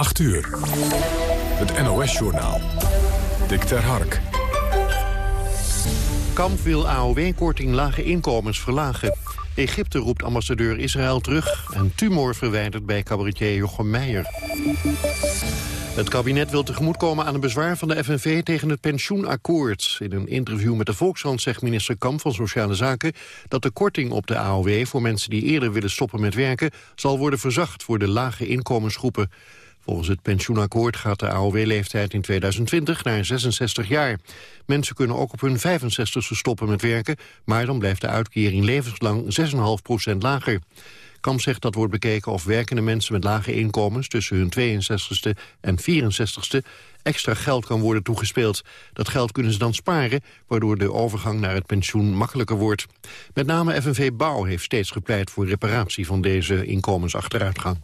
8 uur. Het NOS-journaal. Dick ter Hark. Kamp wil AOW-korting lage inkomens verlagen. Egypte roept ambassadeur Israël terug... en tumor verwijderd bij cabaretier Jochem Meijer. Het kabinet wil tegemoetkomen aan een bezwaar van de FNV tegen het pensioenakkoord. In een interview met de Volkskrant zegt minister Kamp van Sociale Zaken... dat de korting op de AOW voor mensen die eerder willen stoppen met werken... zal worden verzacht voor de lage inkomensgroepen. Volgens het pensioenakkoord gaat de AOW-leeftijd in 2020 naar 66 jaar. Mensen kunnen ook op hun 65ste stoppen met werken... maar dan blijft de uitkering levenslang 6,5% lager. Kamp zegt dat wordt bekeken of werkende mensen met lage inkomens... tussen hun 62ste en 64ste extra geld kan worden toegespeeld. Dat geld kunnen ze dan sparen, waardoor de overgang naar het pensioen makkelijker wordt. Met name FNV Bouw heeft steeds gepleit voor reparatie van deze inkomensachteruitgang.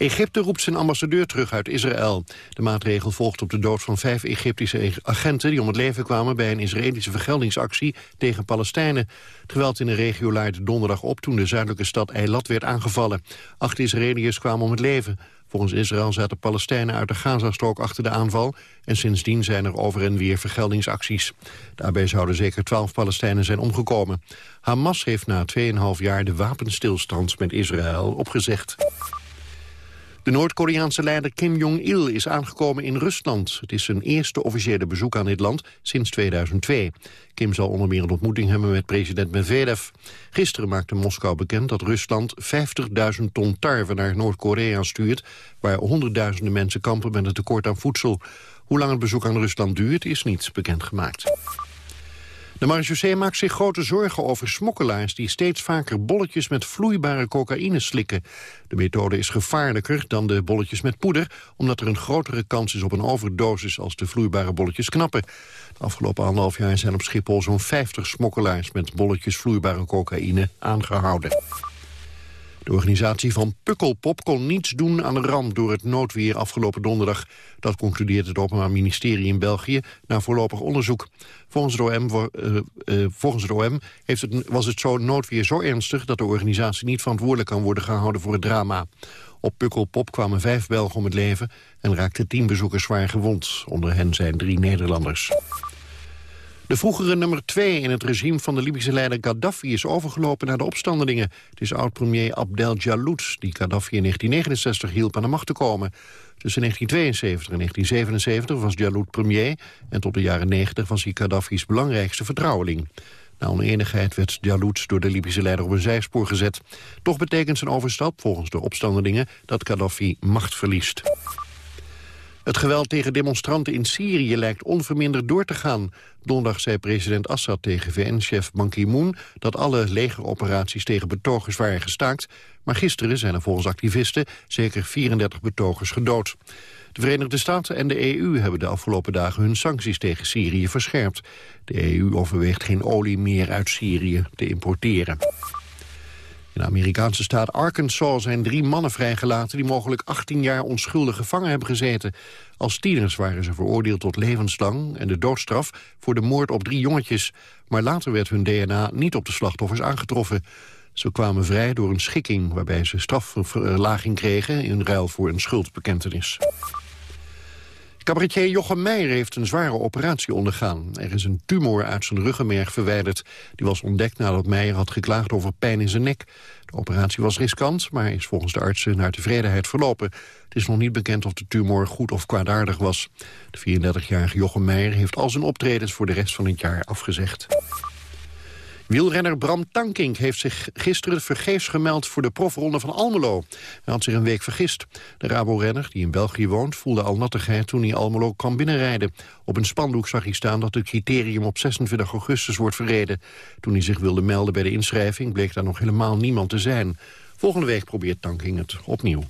Egypte roept zijn ambassadeur terug uit Israël. De maatregel volgt op de dood van vijf Egyptische agenten... die om het leven kwamen bij een Israëlische vergeldingsactie tegen Palestijnen. Het geweld in de regio leidde donderdag op toen de zuidelijke stad Eilat werd aangevallen. Acht Israëliërs kwamen om het leven. Volgens Israël zaten Palestijnen uit de Gazastrook achter de aanval... en sindsdien zijn er over en weer vergeldingsacties. Daarbij zouden zeker twaalf Palestijnen zijn omgekomen. Hamas heeft na 2,5 jaar de wapenstilstand met Israël opgezegd. De Noord-Koreaanse leider Kim Jong-il is aangekomen in Rusland. Het is zijn eerste officiële bezoek aan dit land sinds 2002. Kim zal onder meer een ontmoeting hebben met president Medvedev. Gisteren maakte Moskou bekend dat Rusland 50.000 ton tarwe naar Noord-Korea stuurt... waar honderdduizenden mensen kampen met een tekort aan voedsel. Hoe lang het bezoek aan Rusland duurt is niet bekendgemaakt. De marechaussee maakt zich grote zorgen over smokkelaars... die steeds vaker bolletjes met vloeibare cocaïne slikken. De methode is gevaarlijker dan de bolletjes met poeder... omdat er een grotere kans is op een overdosis als de vloeibare bolletjes knappen. De afgelopen anderhalf jaar zijn op Schiphol zo'n 50 smokkelaars... met bolletjes vloeibare cocaïne aangehouden. De organisatie van Pukkelpop kon niets doen aan de ramp door het noodweer afgelopen donderdag. Dat concludeert het Openbaar Ministerie in België na voorlopig onderzoek. Volgens het OM, uh, uh, volgens heeft het, was het zo noodweer zo ernstig dat de organisatie niet verantwoordelijk kan worden gehouden voor het drama. Op Pukkelpop kwamen vijf Belgen om het leven en raakten tien bezoekers zwaar gewond. Onder hen zijn drie Nederlanders. De vroegere nummer twee in het regime van de Libische leider Gaddafi... is overgelopen naar de opstandelingen. Het is oud-premier Abdel Jaloud... die Gaddafi in 1969 hielp aan de macht te komen. Tussen 1972 en 1977 was Jaloud premier... en tot de jaren 90 was hij Gaddafi's belangrijkste vertrouweling. Na oneenigheid werd Jaloud door de Libische leider op een zijspoor gezet. Toch betekent zijn overstap volgens de opstandelingen... dat Gaddafi macht verliest. Het geweld tegen demonstranten in Syrië lijkt onverminderd door te gaan. Donderdag zei president Assad tegen VN-chef Ban Ki-moon... dat alle legeroperaties tegen betogers waren gestaakt... maar gisteren zijn er volgens activisten zeker 34 betogers gedood. De Verenigde Staten en de EU hebben de afgelopen dagen hun sancties tegen Syrië verscherpt. De EU overweegt geen olie meer uit Syrië te importeren. In de Amerikaanse staat Arkansas zijn drie mannen vrijgelaten... die mogelijk 18 jaar onschuldig gevangen hebben gezeten. Als tieners waren ze veroordeeld tot levenslang en de doodstraf... voor de moord op drie jongetjes. Maar later werd hun DNA niet op de slachtoffers aangetroffen. Ze kwamen vrij door een schikking waarbij ze strafverlaging kregen... in ruil voor een schuldbekentenis. Cabaretier Jochem Meijer heeft een zware operatie ondergaan. Er is een tumor uit zijn ruggenmerg verwijderd. Die was ontdekt nadat Meijer had geklaagd over pijn in zijn nek. De operatie was riskant, maar is volgens de artsen naar tevredenheid verlopen. Het is nog niet bekend of de tumor goed of kwaadaardig was. De 34-jarige Jochem Meijer heeft al zijn optredens voor de rest van het jaar afgezegd. Wielrenner Bram Tankink heeft zich gisteren vergeefs gemeld voor de profronde van Almelo. Hij had zich een week vergist. De Rabo-renner, die in België woont, voelde al nattigheid toen hij Almelo kwam binnenrijden. Op een spandoek zag hij staan dat het criterium op 26 augustus wordt verreden. Toen hij zich wilde melden bij de inschrijving bleek daar nog helemaal niemand te zijn. Volgende week probeert Tankink het opnieuw.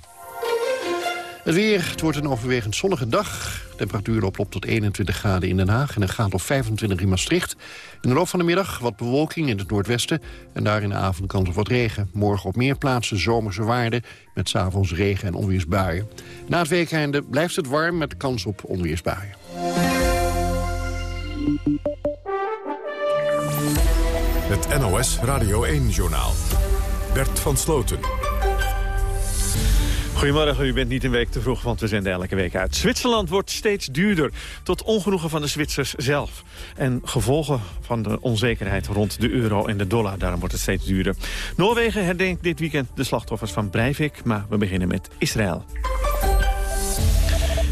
Het weer, het wordt een overwegend zonnige dag. Temperatuur oploopt tot 21 graden in Den Haag en een graad of 25 in Maastricht. In de loop van de middag wat bewolking in het noordwesten... en daar in de avond kans op wat regen. Morgen op meer plaatsen zomerse waarden... met s'avonds regen en onweersbuien. Na het weekende blijft het warm met kans op onweersbuien. Het NOS Radio 1-journaal. Bert van Sloten. Goedemorgen, u bent niet een week te vroeg, want we zenden elke week uit. Zwitserland wordt steeds duurder, tot ongenoegen van de Zwitsers zelf. En gevolgen van de onzekerheid rond de euro en de dollar, daarom wordt het steeds duurder. Noorwegen herdenkt dit weekend de slachtoffers van Breivik, maar we beginnen met Israël.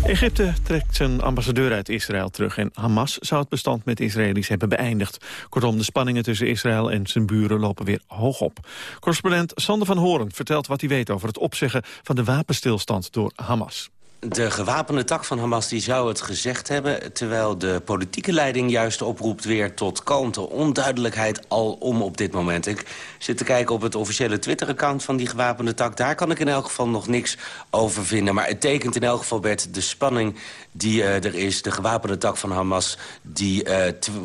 Egypte trekt zijn ambassadeur uit Israël terug... en Hamas zou het bestand met Israëli's hebben beëindigd. Kortom, de spanningen tussen Israël en zijn buren lopen weer hoog op. Correspondent Sander van Horen vertelt wat hij weet over het opzeggen... van de wapenstilstand door Hamas. De gewapende tak van Hamas die zou het gezegd hebben... terwijl de politieke leiding juist oproept weer tot kalmte. Onduidelijkheid al om op dit moment. Ik zit te kijken op het officiële Twitter-account van die gewapende tak. Daar kan ik in elk geval nog niks over vinden. Maar het tekent in elk geval, Bert, de spanning die uh, er is. De gewapende tak van Hamas die uh,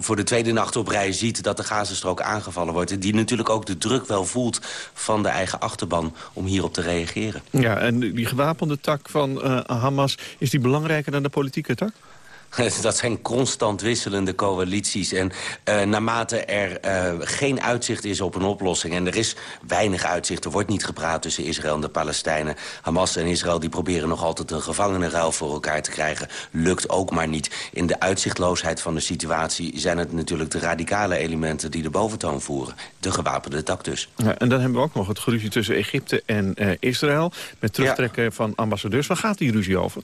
voor de tweede nacht op rij ziet... dat de Gazastrook aangevallen wordt. En die natuurlijk ook de druk wel voelt van de eigen achterban... om hierop te reageren. Ja, en die gewapende tak van uh, Hamas... is die belangrijker dan de politieke tak? Dat zijn constant wisselende coalities. En uh, naarmate er uh, geen uitzicht is op een oplossing... en er is weinig uitzicht, er wordt niet gepraat tussen Israël en de Palestijnen. Hamas en Israël die proberen nog altijd een gevangenenruil voor elkaar te krijgen. Lukt ook maar niet. In de uitzichtloosheid van de situatie zijn het natuurlijk de radicale elementen... die de boventoon voeren. De gewapende tak dus. Ja, en dan hebben we ook nog het geruzie tussen Egypte en uh, Israël... met terugtrekken ja. van ambassadeurs. Waar gaat die ruzie over?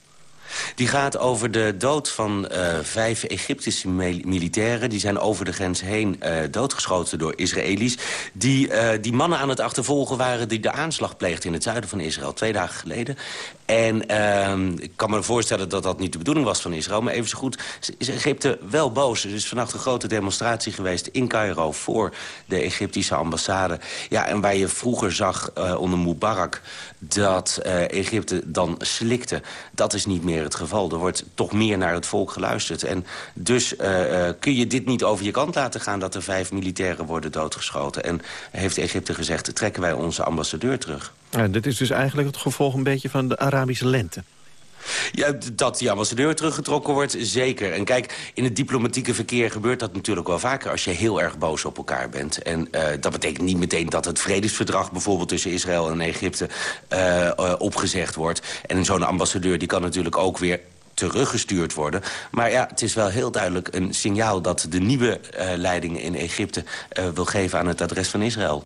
Die gaat over de dood van uh, vijf Egyptische militairen. Die zijn over de grens heen uh, doodgeschoten door Israëli's. Die, uh, die mannen aan het achtervolgen waren die de aanslag pleegden in het zuiden van Israël. Twee dagen geleden. En ik kan me voorstellen dat dat niet de bedoeling was van Israël. Maar even zo goed is Egypte wel boos. Er is vannacht een grote demonstratie geweest in Cairo... voor de Egyptische ambassade. Ja, en waar je vroeger zag onder Mubarak... dat Egypte dan slikte. Dat is niet meer het geval. Er wordt toch meer naar het volk geluisterd. En dus uh, kun je dit niet over je kant laten gaan... dat er vijf militairen worden doodgeschoten. En heeft Egypte gezegd, trekken wij onze ambassadeur terug. Ja, dit is dus eigenlijk het gevolg een beetje van de Arabische lente. Ja, dat die ambassadeur teruggetrokken wordt, zeker. En kijk, in het diplomatieke verkeer gebeurt dat natuurlijk wel vaker... als je heel erg boos op elkaar bent. En uh, dat betekent niet meteen dat het vredesverdrag... bijvoorbeeld tussen Israël en Egypte uh, uh, opgezegd wordt. En zo'n ambassadeur die kan natuurlijk ook weer teruggestuurd worden. Maar ja, het is wel heel duidelijk een signaal... dat de nieuwe uh, leiding in Egypte uh, wil geven aan het adres van Israël.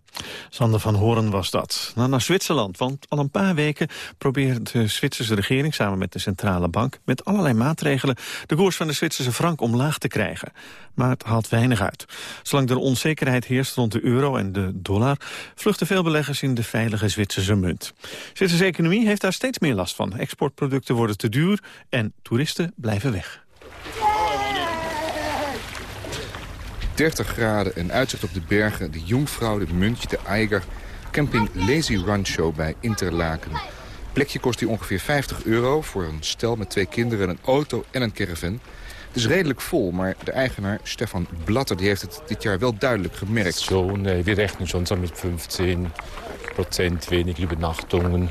Sander van Horen was dat. Nou, naar Zwitserland, want al een paar weken probeert de Zwitserse regering... samen met de centrale bank met allerlei maatregelen... de koers van de Zwitserse frank omlaag te krijgen. Maar het haalt weinig uit. Zolang er onzekerheid heerst rond de euro en de dollar... vluchten veel beleggers in de veilige Zwitserse munt. Zwitserse economie heeft daar steeds meer last van. Exportproducten worden te duur en toeristen blijven weg. 30 graden en uitzicht op de bergen, de Jungfrau, de Muntje, de Eiger... camping Lazy Rancho bij Interlaken. Plekje kost hier ongeveer 50 euro voor een stel met twee kinderen, een auto en een caravan. Het is redelijk vol, maar de eigenaar Stefan Blatter die heeft het dit jaar wel duidelijk gemerkt. Zo, nee, we rekenen schon zo met 15 procent weniger übernachtungen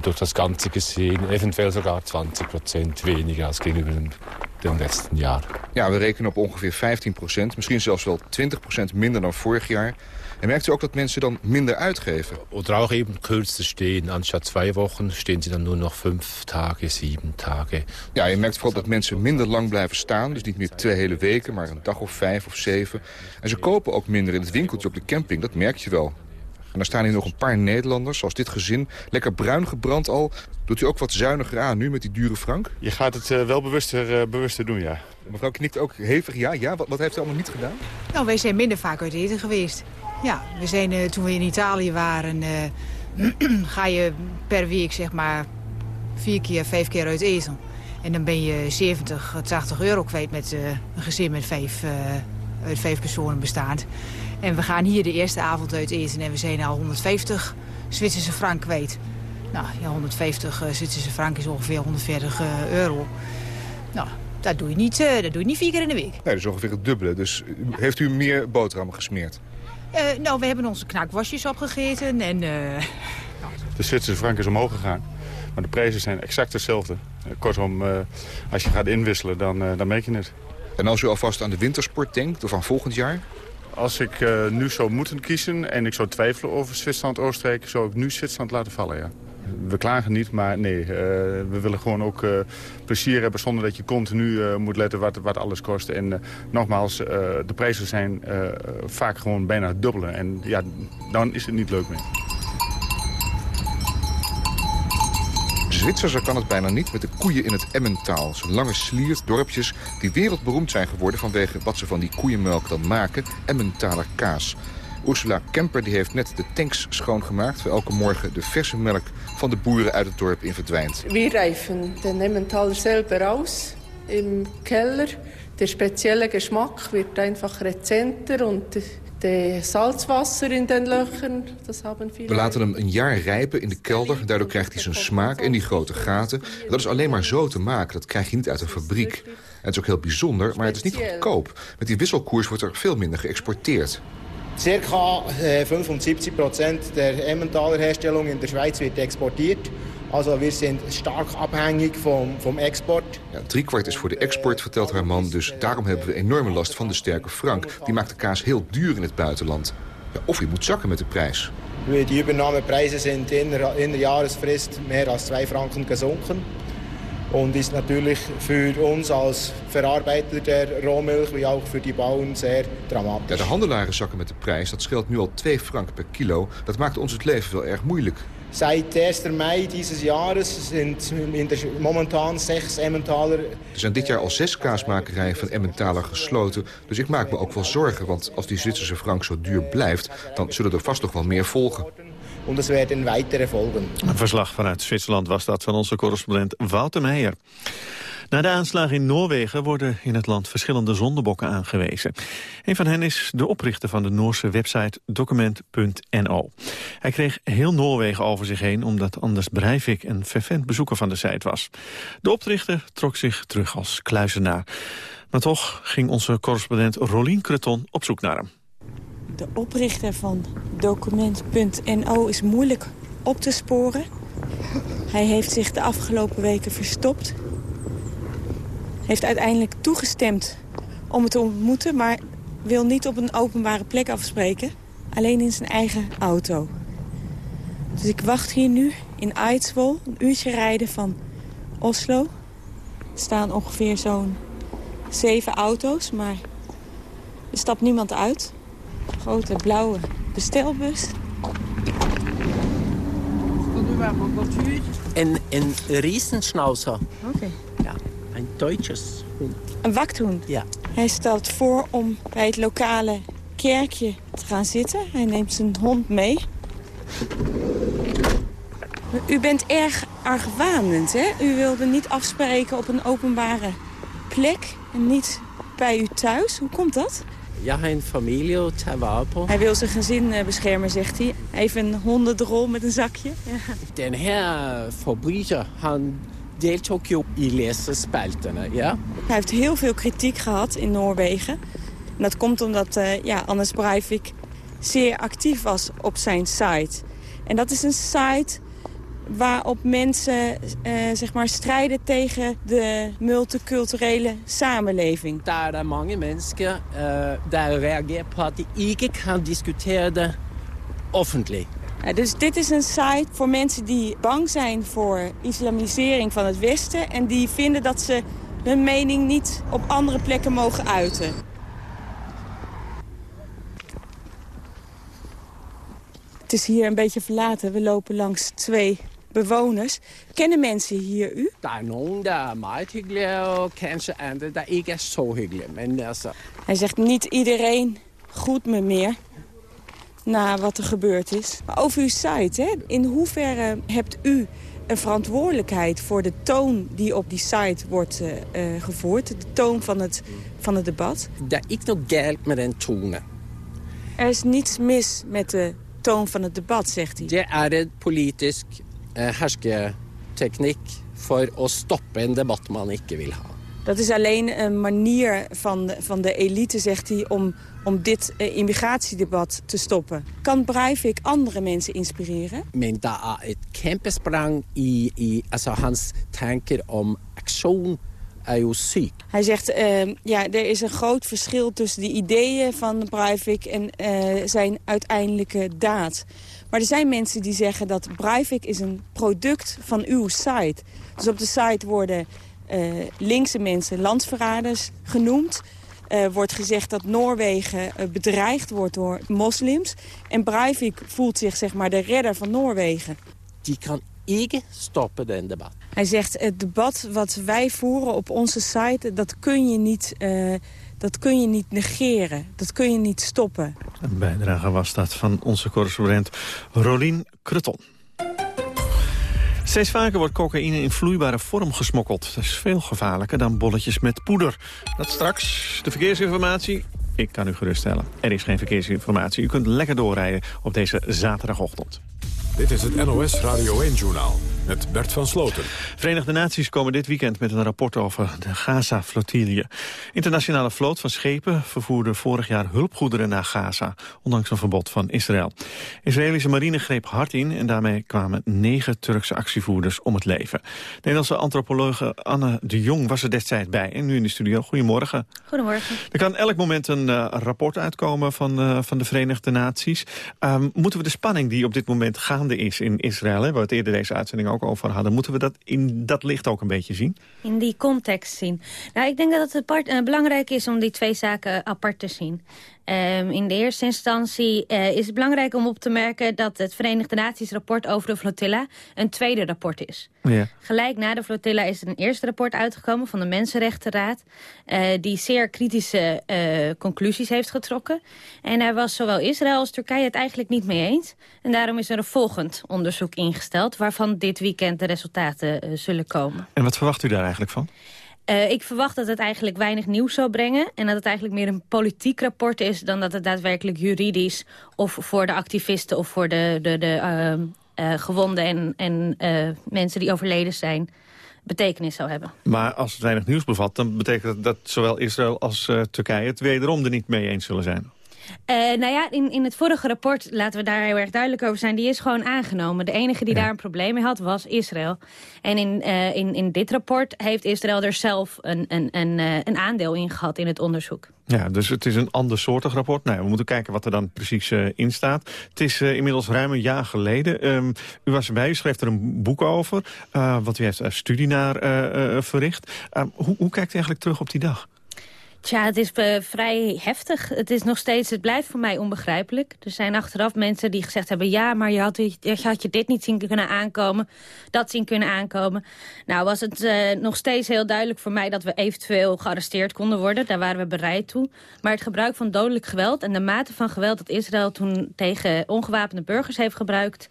durch das Ganze gesehen eventueel sogar 20 Prozent weniger als gegenüber dem letzten jaar. Ja, we rekenen op ongeveer 15 procent, misschien zelfs wel 20 procent minder dan vorig jaar. En merkt u ook dat mensen dan minder uitgeven? Oder auch eben kürzer stehen. Anstatt zwei Wochen stehen sie dan nur nog vijf dagen, sieben dagen. Ja, je merkt vooral dat mensen minder lang blijven staan. Dus niet meer twee hele weken, maar een dag of vijf of zeven. En ze kopen ook minder in het winkeltje op de camping. Dat merk je wel. En daar staan hier nog een paar Nederlanders, zoals dit gezin. Lekker bruin gebrand al. Doet u ook wat zuiniger aan nu met die dure frank? Je gaat het uh, wel bewuster, uh, bewuster doen, ja. Mevrouw knikt ook hevig ja. ja wat, wat heeft u allemaal niet gedaan? Nou, wij zijn minder vaak uit eten geweest. Ja, we zijn uh, toen we in Italië waren... ga je per week zeg maar vier keer, vijf keer uit eten. En dan ben je 70, 80 euro kwijt met een gezin met vijf, uit vijf personen bestaand. En we gaan hier de eerste avond uit eten en we zijn al 150 Zwitserse frank kwijt. Nou, ja, 150 uh, Zwitserse frank is ongeveer 140 uh, euro. Nou, dat doe, je niet, uh, dat doe je niet vier keer in de week. Nee, dat is ongeveer het dubbele. Dus heeft u meer boterhammen gesmeerd? nou, we hebben onze knakwasjes opgegeten en... Nou. De Zwitserse frank is omhoog gegaan. Maar de prijzen zijn exact hetzelfde. kortom, als je gaat inwisselen, dan, dan merk je het. En als u alvast aan de wintersport denkt, of aan volgend jaar? Als ik uh, nu zou moeten kiezen en ik zou twijfelen over Zwitserland-Oostenrijk... zou ik nu Zwitserland laten vallen, ja. we klagen niet, maar nee, we willen gewoon ook plezier hebben... zonder dat je continu moet letten wat, wat alles kost. En nogmaals, de prijzen zijn vaak gewoon bijna dubbele. En ja, dan is het niet leuk meer. Zwitserse kan het bijna niet met de koeien in het Emmentaal. Zo'n lange sliert, dorpjes die wereldberoemd zijn geworden... vanwege wat ze van die koeienmelk dan maken, Emmentaler kaas. Ursula Kemper die heeft net de tanks schoongemaakt... waar elke morgen de verse melk van de boeren uit het dorp in verdwijnt. We reifen de Emmentaler selber aus im Keller. Der spezielle Geschmack wird einfach rezenter und de salzwasser in den Löchern, dat hebben We laten hem een jaar rijpen in de kelder. Daardoor krijgt hij zijn smaak en die grote gaten. Dat is alleen maar zo te maken. Dat krijg je niet uit een fabriek. En het is ook heel bijzonder, maar het is niet goedkoop. Met die wisselkoers wordt er veel minder geëxporteerd. Circa 75 eh, procent der Emmentaler Herstellung in der Schweiz wird exportiert. Also wir sind stark abhängig vom, vom export. Ja, driekwart is voor de export, vertelt haar man. Dus daarom hebben we enorme last van de sterke frank. Die maakt de kaas heel duur in het buitenland. Ja, of je moet zakken met de prijs. Die Übernahmeprijzen zijn in der, in meer dan 2 franken gezonken. Und ist natürlich für uns als Verarbeiter der Rohmilch wie auch für die Bauern sehr dramatisch. Ja, de handelaren zakken met de prijs. Dat scheelt nu al 2 frank per kilo. Dat maakt ons het leven wel erg moeilijk. Seit 1. mei dieses Jahres sind in der, momentan zes Emmentaler... Er zijn dit jaar al zes kaasmakerijen van Emmentaler gesloten. Dus ik maak me ook wel zorgen, want als die Zwitserse frank zo duur blijft... dan zullen er vast nog wel meer volgen. En er werden weitere volgen. Een verslag vanuit Zwitserland was dat van onze correspondent Wouter Meijer. Na de aanslagen in Noorwegen worden in het land verschillende zondebokken aangewezen. Een van hen is de oprichter van de Noorse website document.no. Hij kreeg heel Noorwegen over zich heen omdat Anders Breivik een fervent bezoeker van de site was. De oprichter trok zich terug als kluizenaar. Maar toch ging onze correspondent Rolien Creton op zoek naar hem. De oprichter van document.no is moeilijk op te sporen. Hij heeft zich de afgelopen weken verstopt heeft uiteindelijk toegestemd om het te ontmoeten... maar wil niet op een openbare plek afspreken. Alleen in zijn eigen auto. Dus ik wacht hier nu in Eidsvoll, een uurtje rijden van Oslo. Er staan ongeveer zo'n zeven auto's, maar er stapt niemand uit. Grote blauwe bestelbus. Een, een riesenschnauzer. Oké. Ja. Een Duitsers hond. Een wachthond? Ja. Hij stelt voor om bij het lokale kerkje te gaan zitten. Hij neemt zijn hond mee. U bent erg argwanend, hè? U wilde niet afspreken op een openbare plek en niet bij u thuis. Hoe komt dat? Ja, een familie te wapen. Hij wil zijn gezin eh, beschermen, zegt hij. Even een hondendrol met een zakje. Ja. Den her forbryter, han deeltok je i ja? Hij heeft heel veel kritiek gehad in Noorwegen. En dat komt omdat uh, ja, Anders Breivik zeer actief was op zijn site. En dat is een site waarop mensen uh, zeg maar strijden tegen de multiculturele samenleving. Daar mange mensen uh, daar reageren op die ikke kan diskuteren offentlig dus dit is een site voor mensen die bang zijn voor islamisering van het Westen... en die vinden dat ze hun mening niet op andere plekken mogen uiten. Het is hier een beetje verlaten. We lopen langs twee bewoners. Kennen mensen hier u? Er nogen, der er meget kanskje der ikke er zo hyggelig. Hij zegt niet iedereen goed me meer na wat er gebeurd is. Maar over uw site, hè? in hoeverre hebt u een verantwoordelijkheid voor de toon die op die site wordt uh, gevoerd? De toon van het, van het debat? Er is nog geld met een toon. Er is niets mis met de toon van het debat, zegt hij. Het is een politisch uh, hersketekniek voor te stoppen een debat man niet wil hebben. Dat is alleen een manier van de, van de elite, zegt hij, om, om dit uh, immigratiedebat te stoppen. Kan Breivik andere mensen inspireren? Men daar er et kæmpesprang i, i altså hans tanker om actie er jo syk. Hij zegt, uh, ja, er is een groot verschil tussen de ideeën van Breivik en uh, zijn uiteindelijke daad. Maar er zijn mensen die zeggen dat Breivik is een product van uw site. Dus op de site worden uh, linkse mensen landsverraders genoemd. Uh, wordt gezegd dat Noorwegen uh, bedreigd wordt door moslims. En Breivik voelt zich zeg maar de redder van Noorwegen. Die kan ik stoppen, den debat. Hij zegt, het debat wat wij voeren op onze site, dat kun je niet... Uh, dat kun je niet negeren. Dat kun je niet stoppen. Een bijdrage was dat van onze correspondent Rolien Krutton. Steeds vaker wordt cocaïne in vloeibare vorm gesmokkeld. Dat is veel gevaarlijker dan bolletjes met poeder. Dat straks de verkeersinformatie. Ik kan u geruststellen, er is geen verkeersinformatie. U kunt lekker doorrijden op deze zaterdagochtend. Dit is het NOS Radio 1-journaal met Bert van Sloten. Verenigde Naties komen dit weekend met een rapport over de Gaza-flotilje. Internationale vloot van schepen vervoerde vorig jaar hulpgoederen naar Gaza, ondanks een verbod van Israël. Israëlische marine greep hard in en daarmee kwamen negen Turkse actievoerders om het leven. Nederlandse antropologe Anne de Jong was er destijds bij en nu in de studio. Goedemorgen. Goedemorgen. Er kan elk moment een uh, rapport uitkomen van, uh, van de Verenigde Naties. Um, moeten we de spanning die op dit moment gaande is in Israël, hè, waar we het eerder deze uitzending ook over hadden, moeten we dat in dat licht ook een beetje zien? In die context zien. Nou, ik denk dat het apart, uh, belangrijk is om die twee zaken apart te zien. Um, in de eerste instantie uh, is het belangrijk om op te merken... dat het Verenigde Naties rapport over de flotilla een tweede rapport is. Ja. Gelijk na de flotilla is er een eerste rapport uitgekomen van de Mensenrechtenraad... Uh, die zeer kritische uh, conclusies heeft getrokken. En daar was zowel Israël als Turkije het eigenlijk niet mee eens. En daarom is er een volgend onderzoek ingesteld... waarvan dit weekend de resultaten zullen komen. En wat verwacht u daar eigenlijk van? Uh, ik verwacht dat het eigenlijk weinig nieuws zal brengen... en dat het eigenlijk meer een politiek rapport is... dan dat het daadwerkelijk juridisch of voor de activisten... of voor de, de, de uh, uh, gewonden en, en mensen die overleden zijn betekenis zou hebben. Maar als het weinig nieuws bevat... dan betekent dat dat zowel Israël als Turkije het wederom er niet mee eens zullen zijn. Uh, nou ja, in, in het vorige rapport, laten we daar heel erg duidelijk over zijn... die is gewoon aangenomen. De enige die ja. daar een probleem mee had, was Israël. En in, uh, in, in dit rapport heeft Israël er zelf een, een, een, uh, een aandeel in gehad in het onderzoek. Ja, dus het is een ander soortig rapport. Nou, we moeten kijken wat er dan precies uh, in staat. Het is uh, inmiddels ruim een jaar geleden. Um, u was erbij, u schreef er een boek over. Uh, wat u heeft studie naar verricht. hoe, hoe kijkt u eigenlijk terug op die dag? Tja, het is uh, vrij heftig. Het is nog steeds, het blijft voor mij onbegrijpelijk. Er zijn achteraf mensen die gezegd hebben... ja, maar je had, je je dit niet zien kunnen aankomen. Dat zien kunnen aankomen. Nou was het uh, nog steeds heel duidelijk voor mij... dat we eventueel gearresteerd konden worden. Daar waren we bereid toe. Maar het gebruik van dodelijk geweld... en de mate van geweld dat Israël toen tegen ongewapende burgers heeft gebruikt...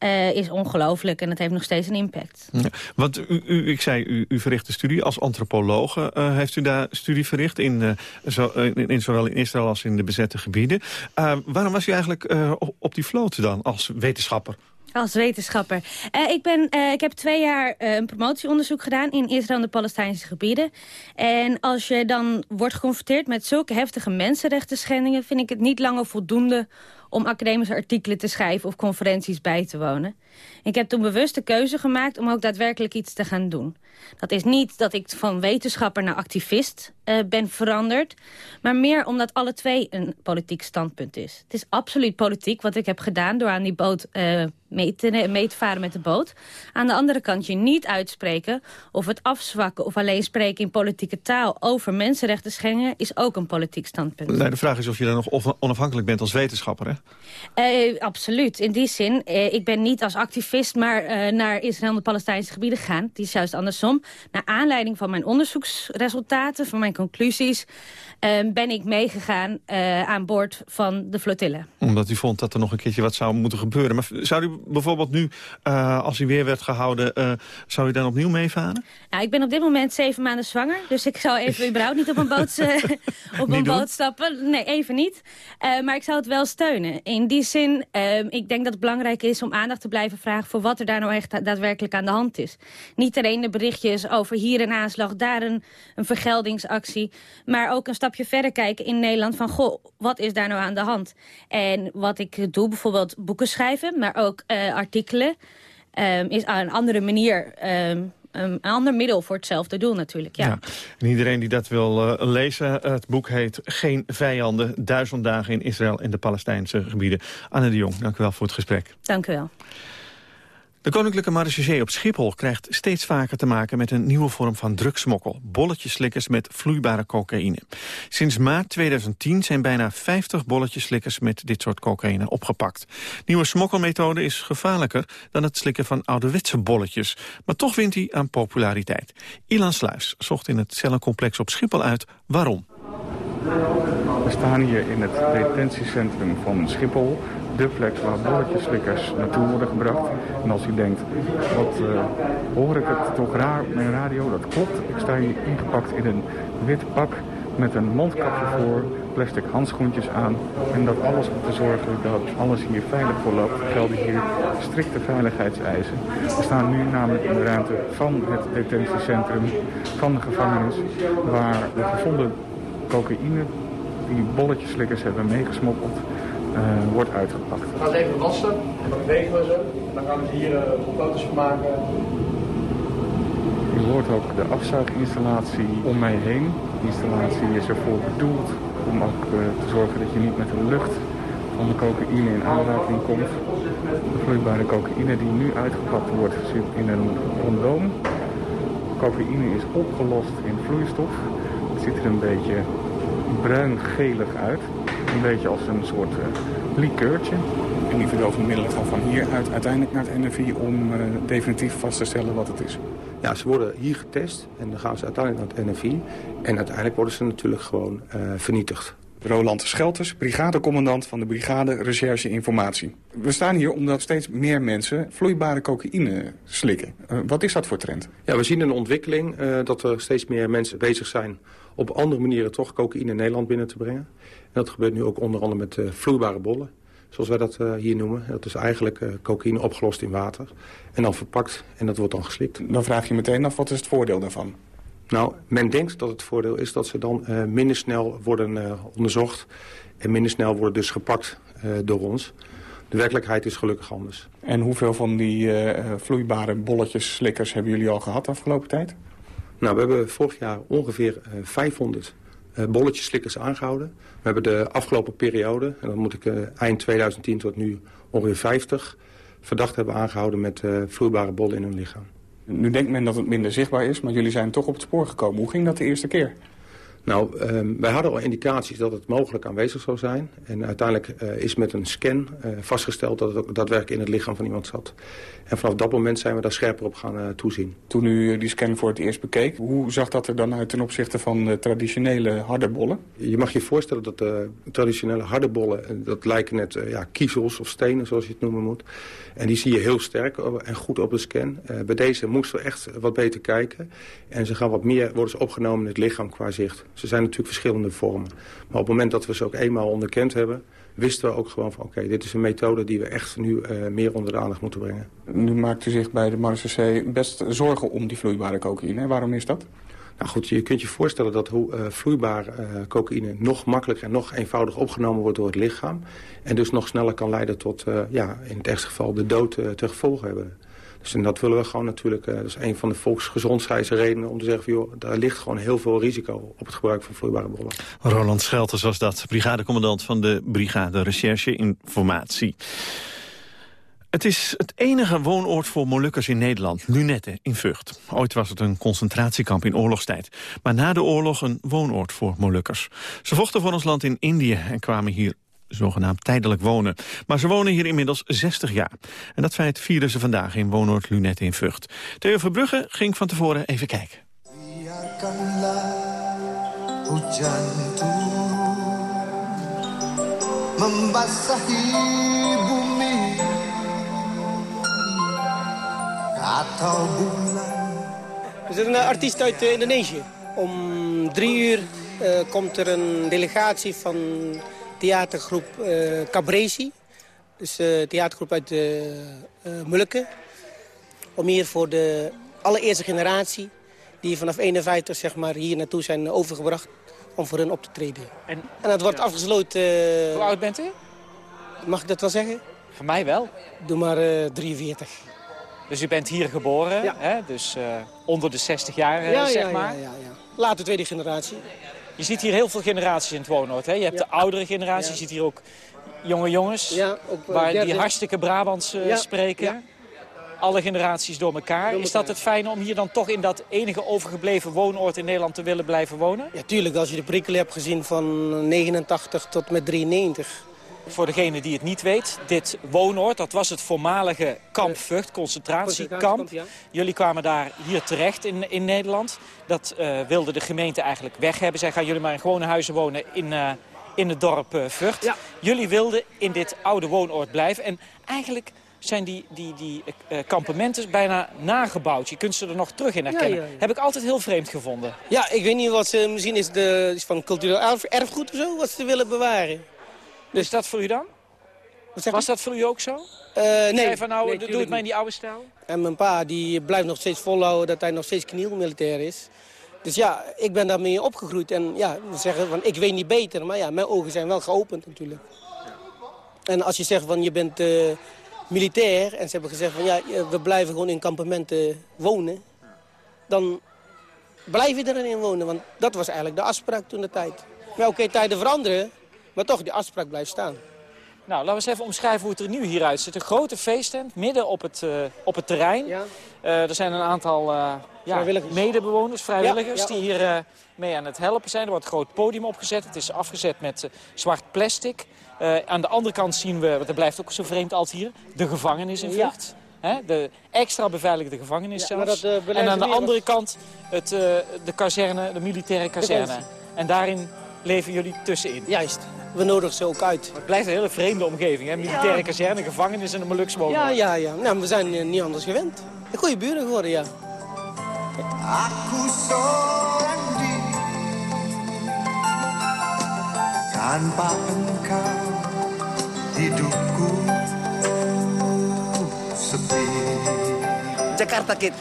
Uh, is ongelooflijk en het heeft nog steeds een impact. Ja, want u, u, ik zei, u, u verricht de studie als antropologe. Uh, heeft u daar studie verricht, in, zo, in, in, zowel in Israël als in de bezette gebieden. waarom was u eigenlijk op, op die vloot dan als wetenschapper? Als wetenschapper. Uh, ik, ben, uh, ik heb twee jaar uh, een promotieonderzoek gedaan in Israël en de Palestijnse gebieden. En als je dan wordt geconfronteerd met zulke heftige mensenrechten schendingen... vind ik het niet langer voldoende om academische artikelen te schrijven of conferenties bij te wonen. Ik heb toen bewust de keuze gemaakt om ook daadwerkelijk iets te gaan doen. Dat is niet dat ik van wetenschapper naar activist uh, ben veranderd... maar meer omdat alle twee een politiek standpunt is. Het is absoluut politiek wat ik heb gedaan door aan die boot uh, mee, te, mee te varen met de boot. Aan de andere kant je niet uitspreken of het afzwakken... of alleen spreken in politieke taal over mensenrechten schengen... is ook een politiek standpunt. De vraag is of je dan nog onafhankelijk bent als wetenschapper, hè? Uh, absoluut. In die zin, ik ben niet als activist... maar naar Israël en de Palestijnse gebieden gegaan. Die is juist andersom. Naar aanleiding van mijn onderzoeksresultaten, van mijn conclusies... Uh, ben ik meegegaan aan boord van de flotille. Omdat u vond dat er nog een keertje wat zou moeten gebeuren. Maar zou u bijvoorbeeld nu, als u weer werd gehouden... zou u dan opnieuw meevaren? Nou, ik ben op dit moment zeven maanden zwanger. Dus ik zou even überhaupt niet op een boot, op een boot stappen. Nee, even niet. maar ik zou het wel steunen. In die zin, ehm, ik denk dat het belangrijk is om aandacht te blijven vragen... voor wat er daar nou echt daadwerkelijk aan de hand is. Niet alleen de berichtjes over hier een aanslag, daar een, een vergeldingsactie... maar ook een stapje verder kijken in Nederland van... goh, wat is daar nou aan de hand? En wat ik doe, bijvoorbeeld boeken schrijven, maar ook uh, artikelen... Um, is aan een andere manier um, een ander middel voor hetzelfde doel natuurlijk. Ja. En iedereen die dat wil uh, lezen, het boek heet Geen vijanden, duizend dagen in Israël en de Palestijnse gebieden. Anne de Jong, dank u wel voor het gesprek. Dank u wel. De Koninklijke Marechaussee op Schiphol krijgt steeds vaker te maken met een nieuwe vorm van drugsmokkel. Bolletjeslikkers met vloeibare cocaïne. Sinds maart 2010 zijn bijna 50 bolletjeslikkers met dit soort cocaïne opgepakt. Nieuwe smokkelmethode is gevaarlijker dan het slikken van ouderwetse bolletjes. Maar toch wint hij aan populariteit. Ilan Sluis zocht in het cellencomplex op Schiphol uit waarom. We staan hier in het detentiecentrum van Schiphol de plek waar bolletjeslikkers naartoe worden gebracht. En als u denkt, wat uh, hoor ik het toch raar op mijn radio? Dat klopt. Ik sta hier ingepakt in een wit pak met een mondkapje voor, plastic handschoentjes aan. En dat alles om te zorgen dat alles hier veilig verloopt, gelden hier strikte veiligheidseisen. We staan nu namelijk in de ruimte van het detentiecentrum van de gevangenis, waar de gevonden cocaïne die bolletjeslikkers hebben meegesmokkeld, wordt uitgepakt. We gaan ze even wassen en dan bewegen we ze. En dan gaan we ze hier uh, foto's van maken. Je hoort ook de afzuiginstallatie om mij heen. Die installatie is ervoor bedoeld om ook uh, te zorgen dat je niet met de lucht van de cocaïne in aanraking komt. De vloeibare cocaïne die nu uitgepakt wordt zit in een condoom. Cocaïne is opgelost in vloeistof. Het ziet er een beetje bruin-gelig uit. Een beetje als een soort uh, likeurtje. En die verdovende middelen gaan van hieruit uiteindelijk naar het NFI om uh, definitief vast te stellen wat het is. Ja, ze worden hier getest en dan gaan ze uiteindelijk naar het NFI. En uiteindelijk worden ze natuurlijk gewoon uh, vernietigd. Roland Schelters, brigadecommandant van de Brigade Recherche Informatie. We staan hier omdat steeds meer mensen vloeibare cocaïne slikken. Uh, wat is dat voor trend? Ja, we zien een ontwikkeling uh, dat er steeds meer mensen bezig zijn... op andere manieren toch cocaïne in Nederland binnen te brengen. Dat gebeurt nu ook onder andere met uh, vloeibare bollen. Zoals wij dat hier noemen. Dat is eigenlijk cocaïne opgelost in water. En dan verpakt en dat wordt dan geslikt. Dan vraag je meteen af, wat is het voordeel daarvan? Nou, men denkt dat het voordeel is dat ze dan uh, minder snel worden onderzocht... en minder snel worden dus gepakt door ons. De werkelijkheid is gelukkig anders. En hoeveel van die vloeibare bolletjes slikkers hebben jullie al gehad de afgelopen tijd? Nou, we hebben vorig jaar ongeveer 500 bolletjes slikkers aangehouden. We hebben de afgelopen periode, en dan moet ik eind 2010 tot nu ongeveer 50... verdacht hebben aangehouden met vloeibare bollen in hun lichaam. Nu denkt men dat het minder zichtbaar is, maar jullie zijn toch op het spoor gekomen. Hoe ging dat de eerste keer? Nou, um, wij hadden al indicaties dat het mogelijk aanwezig zou zijn. En uiteindelijk uh, is met een scan uh, vastgesteld dat het ook daadwerkelijk in het lichaam van iemand zat. En vanaf dat moment zijn we daar scherper op gaan uh, toezien. Toen u die scan voor het eerst bekeek, hoe zag dat er dan uit ten opzichte van traditionele harde bollen? Je mag je voorstellen dat de traditionele harde bollen, dat lijken net ja, kiezels of stenen zoals je het noemen moet. En die zie je heel sterk en goed op de scan. bij deze moesten we echt wat beter kijken. En ze gaan wat meer, worden ze opgenomen in het lichaam qua zicht. Ze zijn natuurlijk verschillende vormen. Maar op het moment dat we ze ook eenmaal onderkend hebben... wisten we ook gewoon van oké, okay, dit is een methode die we echt nu uh, meer onder de aandacht moeten brengen. Nu maakt u zich bij de Marseillais best zorgen om die vloeibare cocaïne. Waarom is dat? Nou goed, je kunt je voorstellen dat hoe uh, vloeibare uh, cocaïne nog makkelijker en nog eenvoudig opgenomen wordt door het lichaam. En dus nog sneller kan leiden tot, uh, ja, in het ergste geval, de dood te gevolgen hebben. Dus en dat willen we gewoon natuurlijk, uh, dat is een van de volksgezondheidsredenen om te zeggen, van, joh, daar ligt gewoon heel veel risico op het gebruik van vloeibare bollen. Roland Schelters was dat, brigadecommandant van de Brigade Recherche Informatie. Het is het enige woonoord voor Molukkers in Nederland, Lunette in Vught. Ooit was het een concentratiekamp in oorlogstijd. Maar na de oorlog een woonoord voor Molukkers. Ze vochten voor ons land in Indië en kwamen hier zogenaamd tijdelijk wonen. Maar ze wonen hier inmiddels 60 jaar. En dat feit vieren ze vandaag in woonoord Lunette in Vught. Theo Verbrugge ging van tevoren even kijken. We zijn een artiest uit uh, Indonesië. Om drie uur uh, komt er een delegatie van theatergroep uh, Cabresi. Dus uh, theatergroep uit de uh, Mulken. Om hier voor de allereerste generatie... die vanaf 51 zeg maar, hier naartoe zijn overgebracht... om voor hen op te treden. En, en dat wordt ja. afgesloten... Hoe oud bent u? Mag ik dat wel zeggen? Voor mij wel. Doe maar 43. Dus u bent hier geboren, Ja. hè? dus eh, onder de 60 jaar, eh, ja, zeg ja, maar. Ja, ja, ja. Late tweede generatie. Je ziet hier heel veel generaties in het woonoord. Hè? Je hebt de oudere generatie, Ja. je ziet hier ook jonge jongens... Ja, ook, eh, waar derde- die hartstikke Brabants eh, Ja, spreken. ja. Alle generaties door elkaar. Door Is dat het fijne om hier dan toch in dat enige overgebleven woonoord in Nederland te willen blijven wonen? Ja, tuurlijk. Als je de prikkel hebt gezien van 89 tot met 93. Voor degene die het niet weet, dit woonoord, dat was het voormalige kamp Vught, concentratiekamp. Jullie kwamen daar hier terecht in, in Nederland. Dat eh, wilde de gemeente eigenlijk weg hebben. Zij gaan jullie maar in gewone huizen wonen in, eh, in het dorp eh, Vught. Jullie wilden in dit oude woonoord blijven. En eigenlijk zijn die, die, die eh, kampementen bijna nagebouwd. Je kunt ze er nog terug in herkennen. Ja, ja, ja. Heb ik altijd heel vreemd gevonden. Ja, ik weet niet wat ze... Misschien is de is van cultureel erf- erfgoed of zo, wat ze willen bewaren. Is dat voor u dan? Was dat voor u ook zo? Eh, nee. Zei van nou, Nee, doe het maar in die oude stijl? En mijn pa die blijft nog steeds volhouden dat hij nog steeds knielmilitair is. Dus ja, ik ben daarmee opgegroeid. En ja, zeggen van ik weet niet beter. Maar ja, mijn ogen zijn wel geopend natuurlijk. En als je zegt van je bent eh, militair en ze hebben gezegd van ja, je- we blijven gewoon in kampementen wonen. Dan blijf je erin wonen, want dat was eigenlijk de afspraak toen de tijd. Maar oké, tijden veranderen, maar toch, die afspraak blijft staan. Nou, laten we eens even omschrijven hoe het er nu hier uitziet. Een grote feesttent midden op het, eh, op het terrein. Eh, er zijn een aantal eh, ja, Vrijwilligers. medebewoners, vrijwilligers... Ja, ja. die hier mee aan het helpen zijn. Er wordt een groot podium opgezet. Het is afgezet met zwart plastic. Aan de andere kant zien we, want dat blijft ook zo vreemd als hier... de gevangenis in Ja. Vught. Hè, de extra beveiligde gevangenis Ja, zelfs. dat, en aan de andere kant het, de kazerne, de militaire kazerne. En daarin leven jullie tussenin. Juist, we nodigen ze ook uit. Het blijft een hele vreemde omgeving, hè? Militaire Ja. kazerne, gevangenis en een Molukse woning. Ja, ja, ja. Nou, we zijn eh, niet anders gewend. Een goede buren geworden, ja. Aku seorang Tanpa engkau hidupku sepi Jakarta Kid.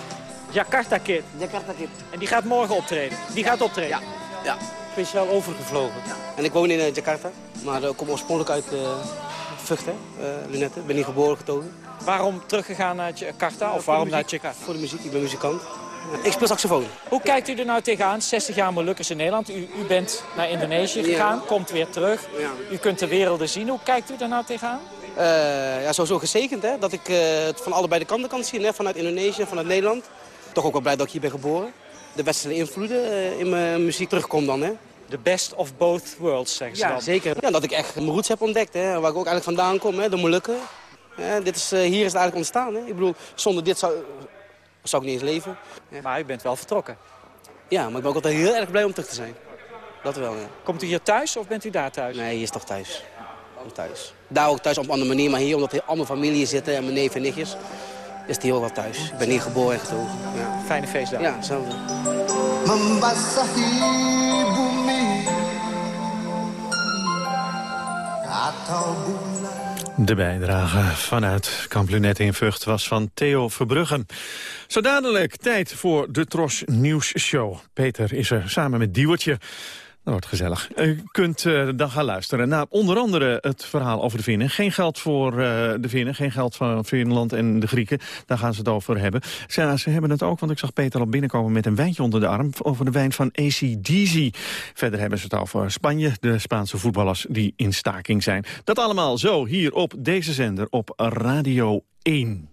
Jakarta Kid. Jakarta Kid. En die gaat morgen optreden? Die gaat optreden? Ja. Ja, speciaal overgevlogen. En ik woon in eh, Jakarta, maar ik kom oorspronkelijk uit eh Vught, hè, eh, Lunette. Ik ben hier geboren getogen. Waarom teruggegaan naar Jakarta? Of waarom naar Jakarta? Voor de muziek, ik ben muzikant. Ik speel saxofoon. Hoe kijkt u er nou tegenaan? 60 jaar Molukkers in Nederland. U, u bent naar Indonesië Ja. gegaan, komt weer terug. Ja. U kunt de werelden zien. Hoe kijkt u er nou tegenaan? Eh, ja, sowieso gezegend hè, dat ik eh, het van allebei de kanten kan zien. Hè, vanuit Indonesië vanuit Nederland. Toch ook wel blij dat ik hier ben geboren. De westerse invloeden eh, in mijn muziek terugkomt dan. Hè. The best of both worlds, zeggen ze Ja, dan. zeker. Ja, dat ik echt mijn roots heb ontdekt. Hè, waar ik ook eigenlijk vandaan kom, hè, de Molukken. Hè, dit is, eh, hier is het eigenlijk ontstaan. Hè. Ik bedoel, zonder dit zou, zou ik niet eens leven. Maar u bent wel vertrokken. Ja, maar ik ben ook altijd heel erg blij om terug te zijn. Dat wel, ja. Komt u hier thuis of bent u daar thuis? Nee, hier is toch thuis. Thuis. Daar ook thuis op een andere manier, maar hier omdat allemaal familie zitten en mijn neef en nichtjes, is het hier ook wel thuis. Ik ben hier geboren en getogen. Ja. Fijne feestdag. Ja, hetzelfde. De bijdrage vanuit Kamp Lunette in Vught was van Theo Verbruggen. Zo dadelijk tijd voor de Tros Nieuws Show. Peter is er samen met Diewertje. Dat wordt gezellig. U kunt eh, dan gaan luisteren naar onder andere het verhaal over de Finnen. Geen geld voor eh, de Finnen, geen geld van Finland en de Grieken. Daar gaan ze het over hebben. Ze, ze hebben het ook, want ik zag Peter al binnenkomen met een wijntje onder de arm... over de wijn van ACDC. Verder hebben ze het over Spanje, de Spaanse voetballers die in staking zijn. Dat allemaal zo hier op deze zender op Radio 1.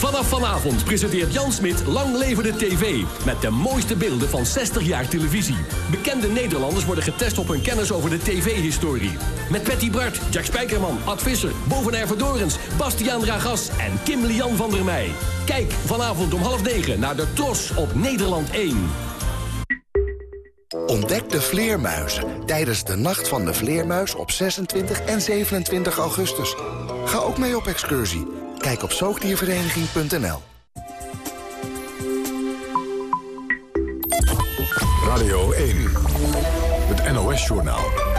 Vanaf vanavond presenteert Jan Smit Lang Leven de TV. Met de mooiste beelden van 60 jaar televisie. Bekende Nederlanders worden getest op hun kennis over de tv-historie. Met Patty Bart, Jack Spijkerman, Ad Visser, Boven Verdorens, Bastiaan Ragas en Kim Lian van der Meij. Kijk vanavond om half negen naar de Tros op Nederland 1. Ontdek de vleermuizen tijdens de Nacht van de Vleermuis op 26 en 27 augustus. Ga ook mee op excursie. Kijk op zoogdiervereniging.nl. Radio 1, het NOS-journaal.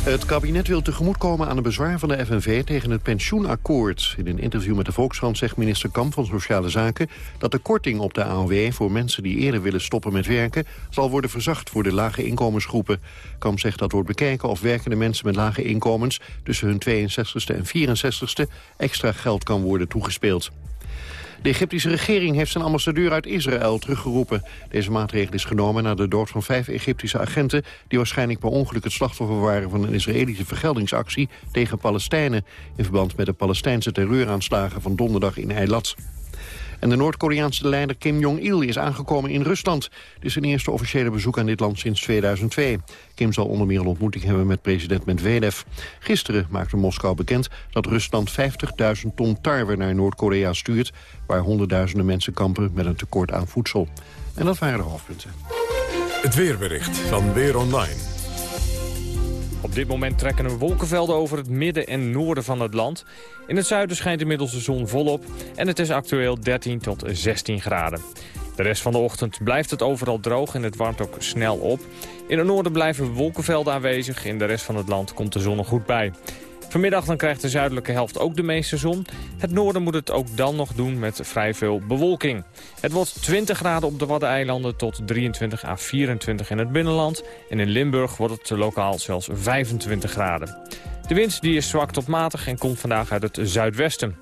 Het kabinet wil tegemoetkomen aan een bezwaar van de FNV tegen het pensioenakkoord. In een interview met de Volkskrant zegt minister Kamp van Sociale Zaken... dat de korting op de AOW voor mensen die eerder willen stoppen met werken... zal worden verzacht voor de lage inkomensgroepen. Kamp zegt dat wordt bekijken of werkende mensen met lage inkomens... tussen hun 62ste en 64ste extra geld kan worden toegespeeld. De Egyptische regering heeft zijn ambassadeur uit Israël teruggeroepen. Deze maatregel is genomen na de dood van vijf Egyptische agenten... die waarschijnlijk per ongeluk het slachtoffer waren van een Israëlische vergeldingsactie tegen Palestijnen... in verband met de Palestijnse terreuraanslagen van donderdag in Eilat. En de Noord-Koreaanse leider Kim Jong-il is aangekomen in Rusland. Dit is zijn eerste officiële bezoek aan dit land sinds 2002. Kim zal onder meer een ontmoeting hebben met president Medvedev. Gisteren maakte Moskou bekend dat Rusland 50.000 ton tarwe naar Noord-Korea stuurt... waar honderdduizenden mensen kampen met een tekort aan voedsel. En dat waren de hoofdpunten. Het weerbericht van Weer Online. Op dit moment trekken er wolkenvelden over het midden en noorden van het land. In het zuiden schijnt inmiddels de zon volop en het is actueel 13 tot 16 graden. De rest van de ochtend blijft het overal droog en het warmt ook snel op. In het noorden blijven wolkenvelden aanwezig, in de rest van het land komt de zon er goed bij. Vanmiddag dan krijgt de zuidelijke helft ook de meeste zon. Het noorden moet het ook dan nog doen met vrij veel bewolking. Het wordt 20 graden op de Waddeneilanden tot 23 à 24 in het binnenland. En in Limburg wordt het lokaal zelfs 25 graden. De wind die is zwak tot matig en komt vandaag uit het zuidwesten.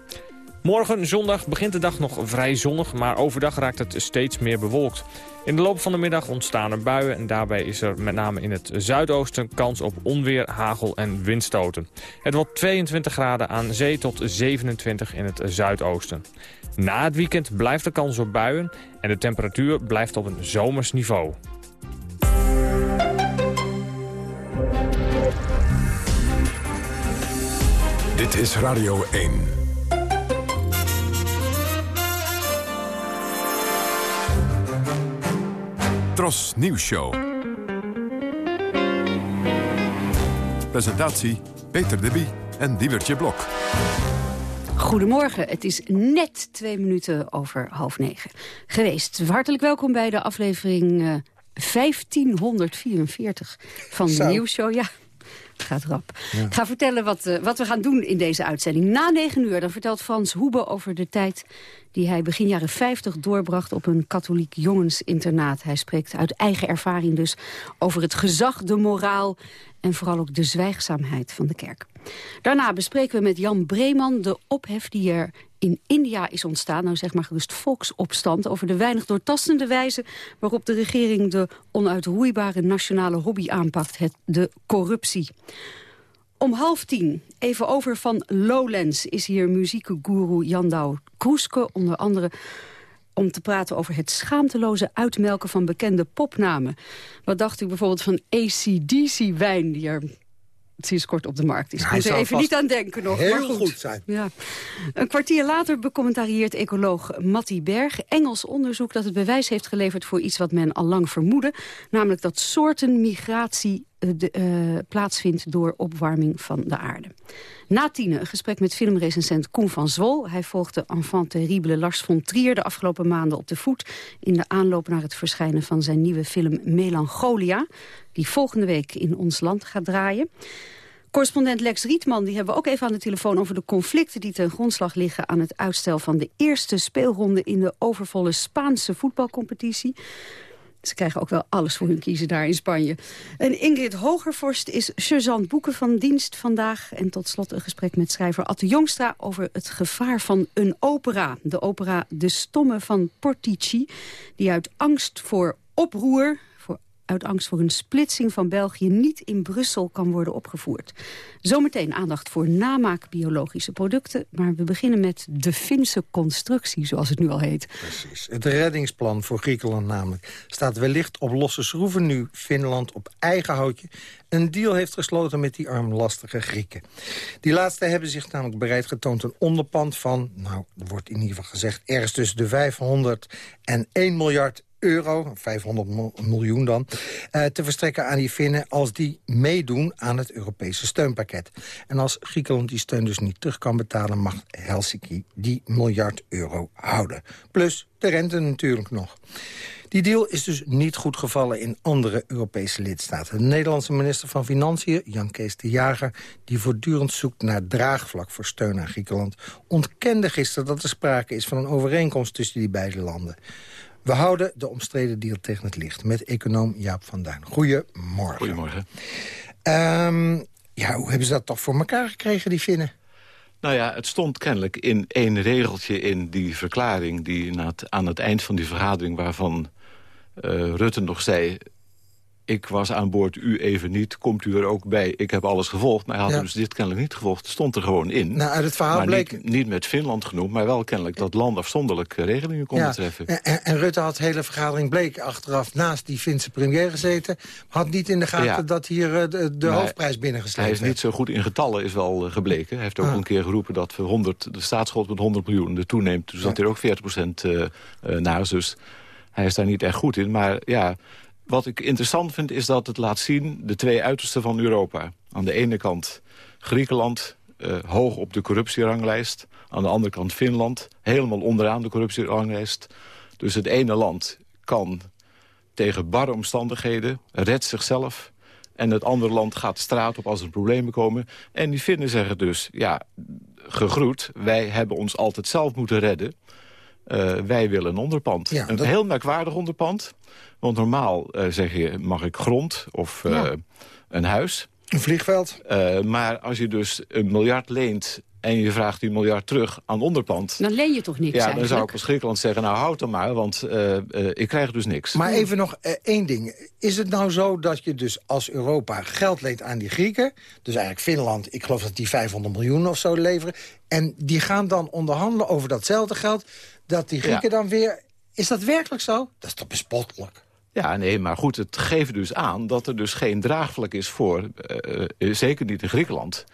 Morgen, zondag, begint de dag nog vrij zonnig, maar overdag raakt het steeds meer bewolkt. In de loop van de middag ontstaan er buien en daarbij is er met name in het zuidoosten kans op onweer, hagel en windstoten. Het wordt 22 graden aan zee tot 27 in het zuidoosten. Na het weekend blijft de kans op buien en de temperatuur blijft op een zomers niveau. Dit is Radio 1. Tros Nieuws Show. Presentatie Peter de Wie en Diewertje Blok. Goedemorgen, het is net twee minuten over half negen geweest. Hartelijk welkom bij de aflevering uh, 1544 van de Nieuwsshow. Ja, het gaat rap. Ik ga vertellen wat, uh, wat we gaan doen in deze uitzending. Na negen uur dan vertelt Frans Hoebe over de tijd die hij begin jaren 50 doorbracht op een katholiek jongensinternaat. Hij spreekt uit eigen ervaring dus over het gezag, de moraal en vooral ook de zwijgzaamheid van de kerk. Daarna bespreken we met Jan Breeman de ophef die er in India is ontstaan, nou zeg maar gerust volksopstand... over de weinig doortastende wijze waarop de regering de onuitroeibare nationale hobby aanpakt, het, de corruptie. Om half tien, even over van Lowlands, is hier muziekguru Jandau Kroeske... onder andere om te praten over het schaamteloze uitmelken van bekende popnamen. Wat dacht u bijvoorbeeld van ACDC-wijn, die er sinds kort op de markt is. Ik moet er even niet aan denken nog. Heel maar goed. goed zijn. Ja. Een kwartier later becommentarieert ecoloog Matti Berg... Engels onderzoek dat het bewijs heeft geleverd voor iets wat men al lang vermoedde. Namelijk dat soortenmigratie uh, de, uh, plaatsvindt door opwarming van de aarde. Na tienen een gesprek met filmrecensent Koen van Zwol. Hij volgde enfant terrible Lars von Trier de afgelopen maanden op de voet... in de aanloop naar het verschijnen van zijn nieuwe film Melancholia... die volgende week in ons land gaat draaien. Correspondent Lex Rietman die hebben we ook even aan de telefoon... over de conflicten die ten grondslag liggen aan het uitstel van de eerste speelronde... in de overvolle Spaanse voetbalcompetitie. Ze krijgen ook wel alles voor hun kiezen daar in Spanje. En Ingrid Hogervorst is sergeant boeken van dienst vandaag. En tot slot een gesprek met schrijver Atte Jongstra... over het gevaar van een opera. De opera De Stomme van Portici... die uit angst voor oproer uit angst voor een splitsing van België niet in Brussel kan worden opgevoerd. Zometeen aandacht voor namaak biologische producten, maar we beginnen met de Finse constructie, zoals het nu al heet. Precies. Het reddingsplan voor Griekenland namelijk staat wellicht op losse schroeven nu Finland op eigen houtje een deal heeft gesloten met die armlastige Grieken. Die laatste hebben zich namelijk bereid getoond een onderpand van, nou, wordt in ieder geval gezegd, ergens tussen de 500 en 1 miljard euro, 500 miljoen dan, eh, te verstrekken aan die Finnen als die meedoen aan het Europese steunpakket. En als Griekenland die steun dus niet terug kan betalen, mag Helsinki die miljard euro houden. Plus de rente natuurlijk nog. Die deal is dus niet goed gevallen in andere Europese lidstaten. De Nederlandse minister van Financiën, Jan Kees de Jager... die voortdurend zoekt naar draagvlak voor steun aan Griekenland... ontkende gisteren dat er sprake is van een overeenkomst tussen die beide landen. We houden de omstreden deal tegen het licht met econoom Jaap van Duin. Goedemorgen. Goedemorgen. Um, ja, hoe hebben ze dat toch voor elkaar gekregen, die Finnen? Nou ja, het stond kennelijk in één regeltje in die verklaring... die aan het eind van die vergadering waarvan uh, Rutte nog zei ik was aan boord, u even niet, komt u er ook bij. Ik heb alles gevolgd, maar hij had dus dit kennelijk niet gevolgd. Het stond er gewoon in. Nou, uit het verhaal maar bleek... Niet, niet, met Finland genoemd, maar wel kennelijk dat land afzonderlijk eh, regelingen ja. treffen. En, en, Rutte had de hele vergadering bleek achteraf naast die Finse premier gezeten. Had niet in de gaten dat hier eh, de, de hoofdprijs binnengesleept Hij is niet zo goed in getallen, is wel uh, gebleken. Hij heeft ook ah. een keer geroepen dat we 100, de staatsschuld met 100 miljoen toeneemt. Dus dat hij er ook 40 procent uh, naast. Dus hij is daar niet echt goed in. Maar ja, wat ik interessant vind is dat het laat zien de twee uitersten van Europa. Aan de ene kant Griekenland, uh, hoog op de corruptieranglijst. Aan de andere kant Finland, helemaal onderaan de corruptieranglijst. Dus het ene land kan tegen barre omstandigheden, redt zichzelf... en het andere land gaat straat op als er problemen komen. En die Finnen zeggen dus, ja, gegroet, wij hebben ons altijd zelf moeten redden... Uh, wij willen een onderpand. Ja, een heel merkwaardig onderpand. Want normaal uh, zeg je, mag ik grond of uh, ja. een huis. Een vliegveld. maar als je dus een miljard leent en je vraagt die miljard terug aan onderpand... Dan leen je toch niks Ja, eigenlijk? dan zou ik als Griekenland zeggen, nou houd dan maar, want uh, uh, ik krijg dus niks. Maar even nog uh, één ding. Is het nou zo dat je dus als Europa geld leent aan die Grieken... dus eigenlijk Finland, ik geloof dat die 500 miljoen of zo leveren... en die gaan dan onderhandelen over datzelfde geld... dat die Grieken ja. dan weer... Is dat werkelijk zo? Dat is toch bespottelijk? Ja, nee, maar goed, het geeft dus aan dat er dus geen draagvlak is voor... zeker niet in Griekenland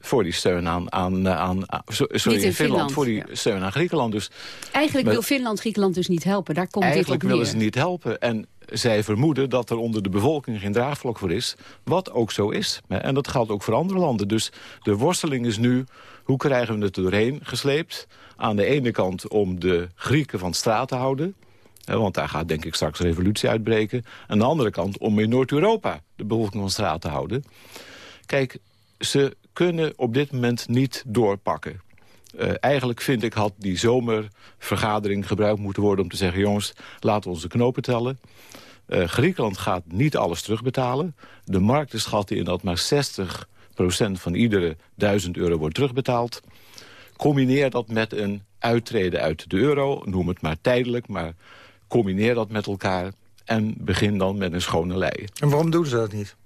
voor die steun aan, aan, aan sorry, in, Finland, Finland, voor die ja. steun aan Griekenland. Dus eigenlijk wil Finland Griekenland dus niet helpen. Daar komt eigenlijk willen ze niet helpen. En zij vermoeden dat er onder de bevolking geen draagvlak voor is. Wat ook zo is. En dat geldt ook voor andere landen. Dus de worsteling is nu, hoe krijgen we het er doorheen gesleept? Aan de ene kant om de Grieken van straat te houden. Want daar gaat denk ik straks revolutie uitbreken. Aan de andere kant om in Noord-Europa de bevolking van straat te houden. Kijk, ze kunnen op dit moment niet doorpakken. Uh, eigenlijk vind ik had die zomervergadering gebruikt moeten worden... om te zeggen, jongens, laten we onze knopen tellen. Uh, Griekenland gaat niet alles terugbetalen. De markten schatten in dat maar 60% van iedere 1000 euro wordt terugbetaald. Combineer dat met een uittreden uit de euro. Noem het maar tijdelijk, maar combineer dat met elkaar... en begin dan met een schone lei. En waarom doen ze dat niet?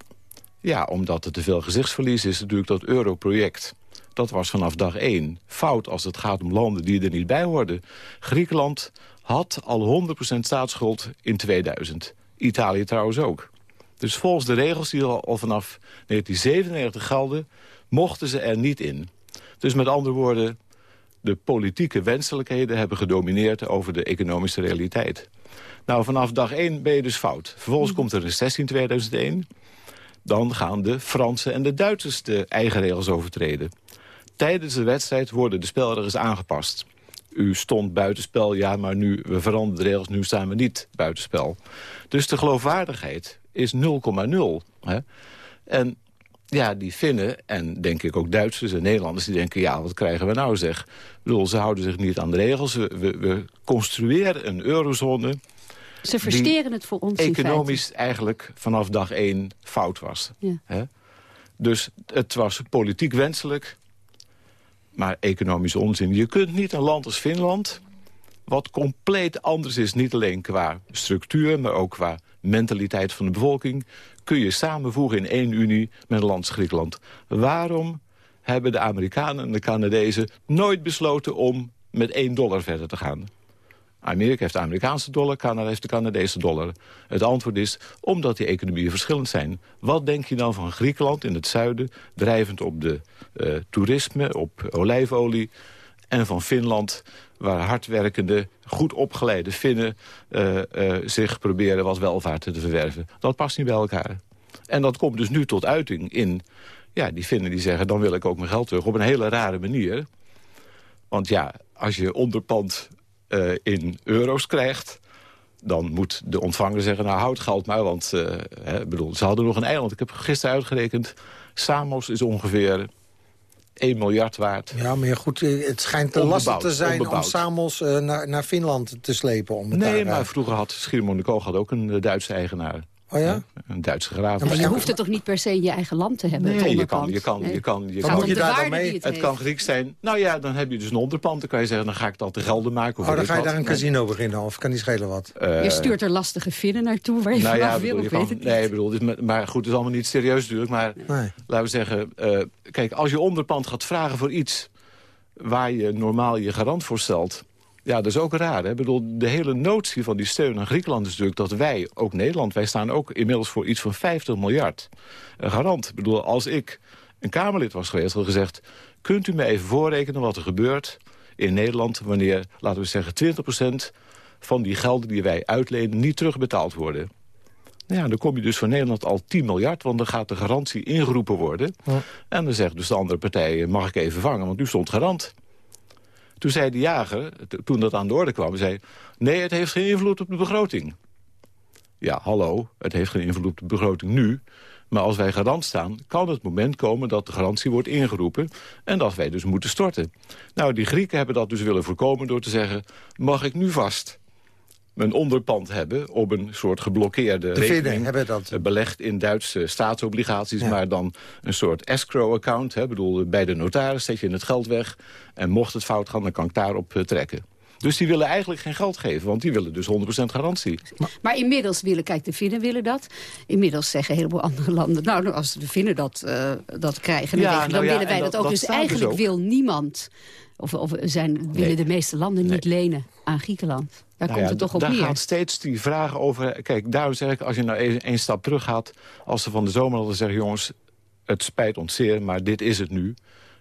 Ja, omdat er te veel gezichtsverlies is natuurlijk dat europroject. Dat was vanaf dag één fout als het gaat om landen die er niet bij hoorden. Griekenland had al 100% staatsschuld in 2000. Italië trouwens ook. Dus volgens de regels die al vanaf 1997 gelden... mochten ze er niet in. Dus met andere woorden, de politieke wenselijkheden... hebben gedomineerd over de economische realiteit. Nou, vanaf dag 1 ben je dus fout. Vervolgens komt er een recessie in 2001 dan gaan de Fransen en de Duitsers de eigen regels overtreden. Tijdens de wedstrijd worden de spelregels aangepast. U stond buitenspel, ja, maar nu we veranderen de regels, nu staan we niet buitenspel. Dus de geloofwaardigheid is 0,0. En ja, die Finnen en denk ik ook Duitsers en Nederlanders... die denken, ja, wat krijgen we nou zeg? Ik bedoel, ze houden zich niet aan de regels. We, we, we construeren een eurozone ze versteren het voor ons economisch eigenlijk vanaf dag één fout was. Ja. Dus het was politiek wenselijk, maar economisch onzin. Je kunt niet een land als Finland, wat compleet anders is... niet alleen qua structuur, maar ook qua mentaliteit van de bevolking... kun je samenvoegen in één unie met een land Griekenland. Waarom hebben de Amerikanen en de Canadezen nooit besloten om met één dollar verder te gaan? Amerika heeft de Amerikaanse dollar, Canada heeft de Canadese dollar. Het antwoord is omdat die economieën verschillend zijn. Wat denk je dan van Griekenland in het zuiden... drijvend op de uh, toerisme, op olijfolie... en van Finland waar hardwerkende, goed opgeleide Finnen uh, uh, zich proberen wat welvaart te verwerven. Dat past niet bij elkaar. En dat komt dus nu tot uiting in... Ja, die Finnen die zeggen, dan wil ik ook mijn geld terug. Op een hele rare manier. Want ja, als je onderpand uh, in euro's krijgt dan moet de ontvanger zeggen, nou houd geld maar. Want hè, bedoel, ze hadden nog een eiland. Ik heb gisteren uitgerekend, Samos is ongeveer 1 miljard waard. Ja, maar goed, eh, het schijnt te lastig te zijn onbebouwd. om Samos uh, naar, naar Finland te slepen. Om nee, daar, maar vroeger had Schiermonnikoog had ook een Duitse eigenaar. Oh ja? Een Duitse graaf. maar je hoeft het toch niet per se in je eigen land te hebben? Nee, je kan, je kan, je kan, je kan. moet je daar dan mee? Het, het kan Grieks zijn. Nou ja, dan heb je dus een onderpand. Dan kan je zeggen, dan ga ik dat te gelden maken. Of oh, dan ga je wat. daar een casino beginnen, of kan niet schelen wat? Uh, je stuurt er lastige vinnen naartoe waar je nou vanaf ja, wil, of je weet het Nee, niet. bedoel, dit, maar goed, het is allemaal niet serieus natuurlijk. Maar Nee. laten we zeggen, uh, kijk, als je onderpand gaat vragen voor iets... waar je normaal je garant voor stelt... Ja, dat is ook raar. Hè? Ik bedoel, de hele notie van die steun aan Griekenland is natuurlijk dat wij, ook Nederland... wij staan ook inmiddels voor iets van 50 miljard. Garant. Ik bedoel, als ik een Kamerlid was geweest, had gezegd... kunt u me even voorrekenen wat er gebeurt in Nederland... wanneer, laten we zeggen, 20% van die gelden die wij uitlenen... niet terugbetaald worden. Nou ja, dan kom je dus voor Nederland al 10 miljard... want dan gaat de garantie ingeroepen worden. Ja. En dan zegt dus de andere partij, mag ik even vangen, want u stond garant. Toen zei de jager, toen dat aan de orde kwam, zei... nee, het heeft geen invloed op de begroting. Ja, hallo, het heeft geen invloed op de begroting nu... maar als wij garant staan, kan het moment komen dat de garantie wordt ingeroepen... en dat wij dus moeten storten. Nou, die Grieken hebben dat dus willen voorkomen door te zeggen... mag ik nu vast mijn onderpand hebben op een soort geblokkeerde De rekening... hebben dat. eh, belegd in Duitse staatsobligaties... Ja. maar dan een soort escrow-account. bedoel, Bij de notaris zet je het geld weg... en mocht het fout gaan, dan kan ik daarop eh, trekken. Dus die willen eigenlijk geen geld geven, want die willen dus 100% garantie. Maar inmiddels willen, kijk, de Finnen willen dat. Inmiddels zeggen een heleboel andere landen... nou, als de Finnen dat, eh, dat krijgen, dan, Ja, nou ja, willen wij dat, dat- ook. dat dus dus eigenlijk ook. wil niemand... of, of zijn, willen de meeste landen niet lenen aan Griekenland. Daar Nou komt ja, het toch op daar neer. gaat steeds die vraag over... Kijk, daarom zeg ik, als je nou één één stap terug gaat... als ze van de zomer hadden zeggen... jongens, het spijt ons zeer, maar dit is het nu...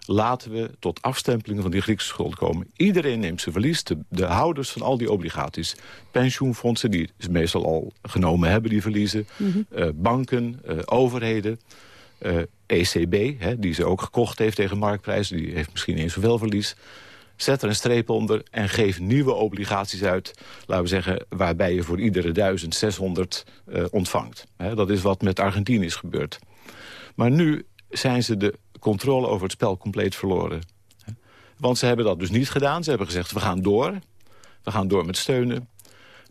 laten we tot afstempelingen van die Griekse schuld komen. Iedereen neemt zijn verlies. De, de houders van al die obligaties. Pensioenfondsen, die ze meestal al genomen hebben, die verliezen. Mhm. eh, banken, eh, overheden. eh, ECB, hè, die ze ook gekocht heeft tegen marktprijzen... die heeft misschien eens zoveel verlies. Zet er een streep onder en geef nieuwe obligaties uit... laten we zeggen, waarbij je voor iedere 1600 eh, ontvangt. Hè, dat is wat met Argentinië is gebeurd. Maar nu zijn ze de controle over het spel compleet verloren. Want ze hebben dat dus niet gedaan. Ze hebben gezegd, we gaan door. We gaan door met steunen.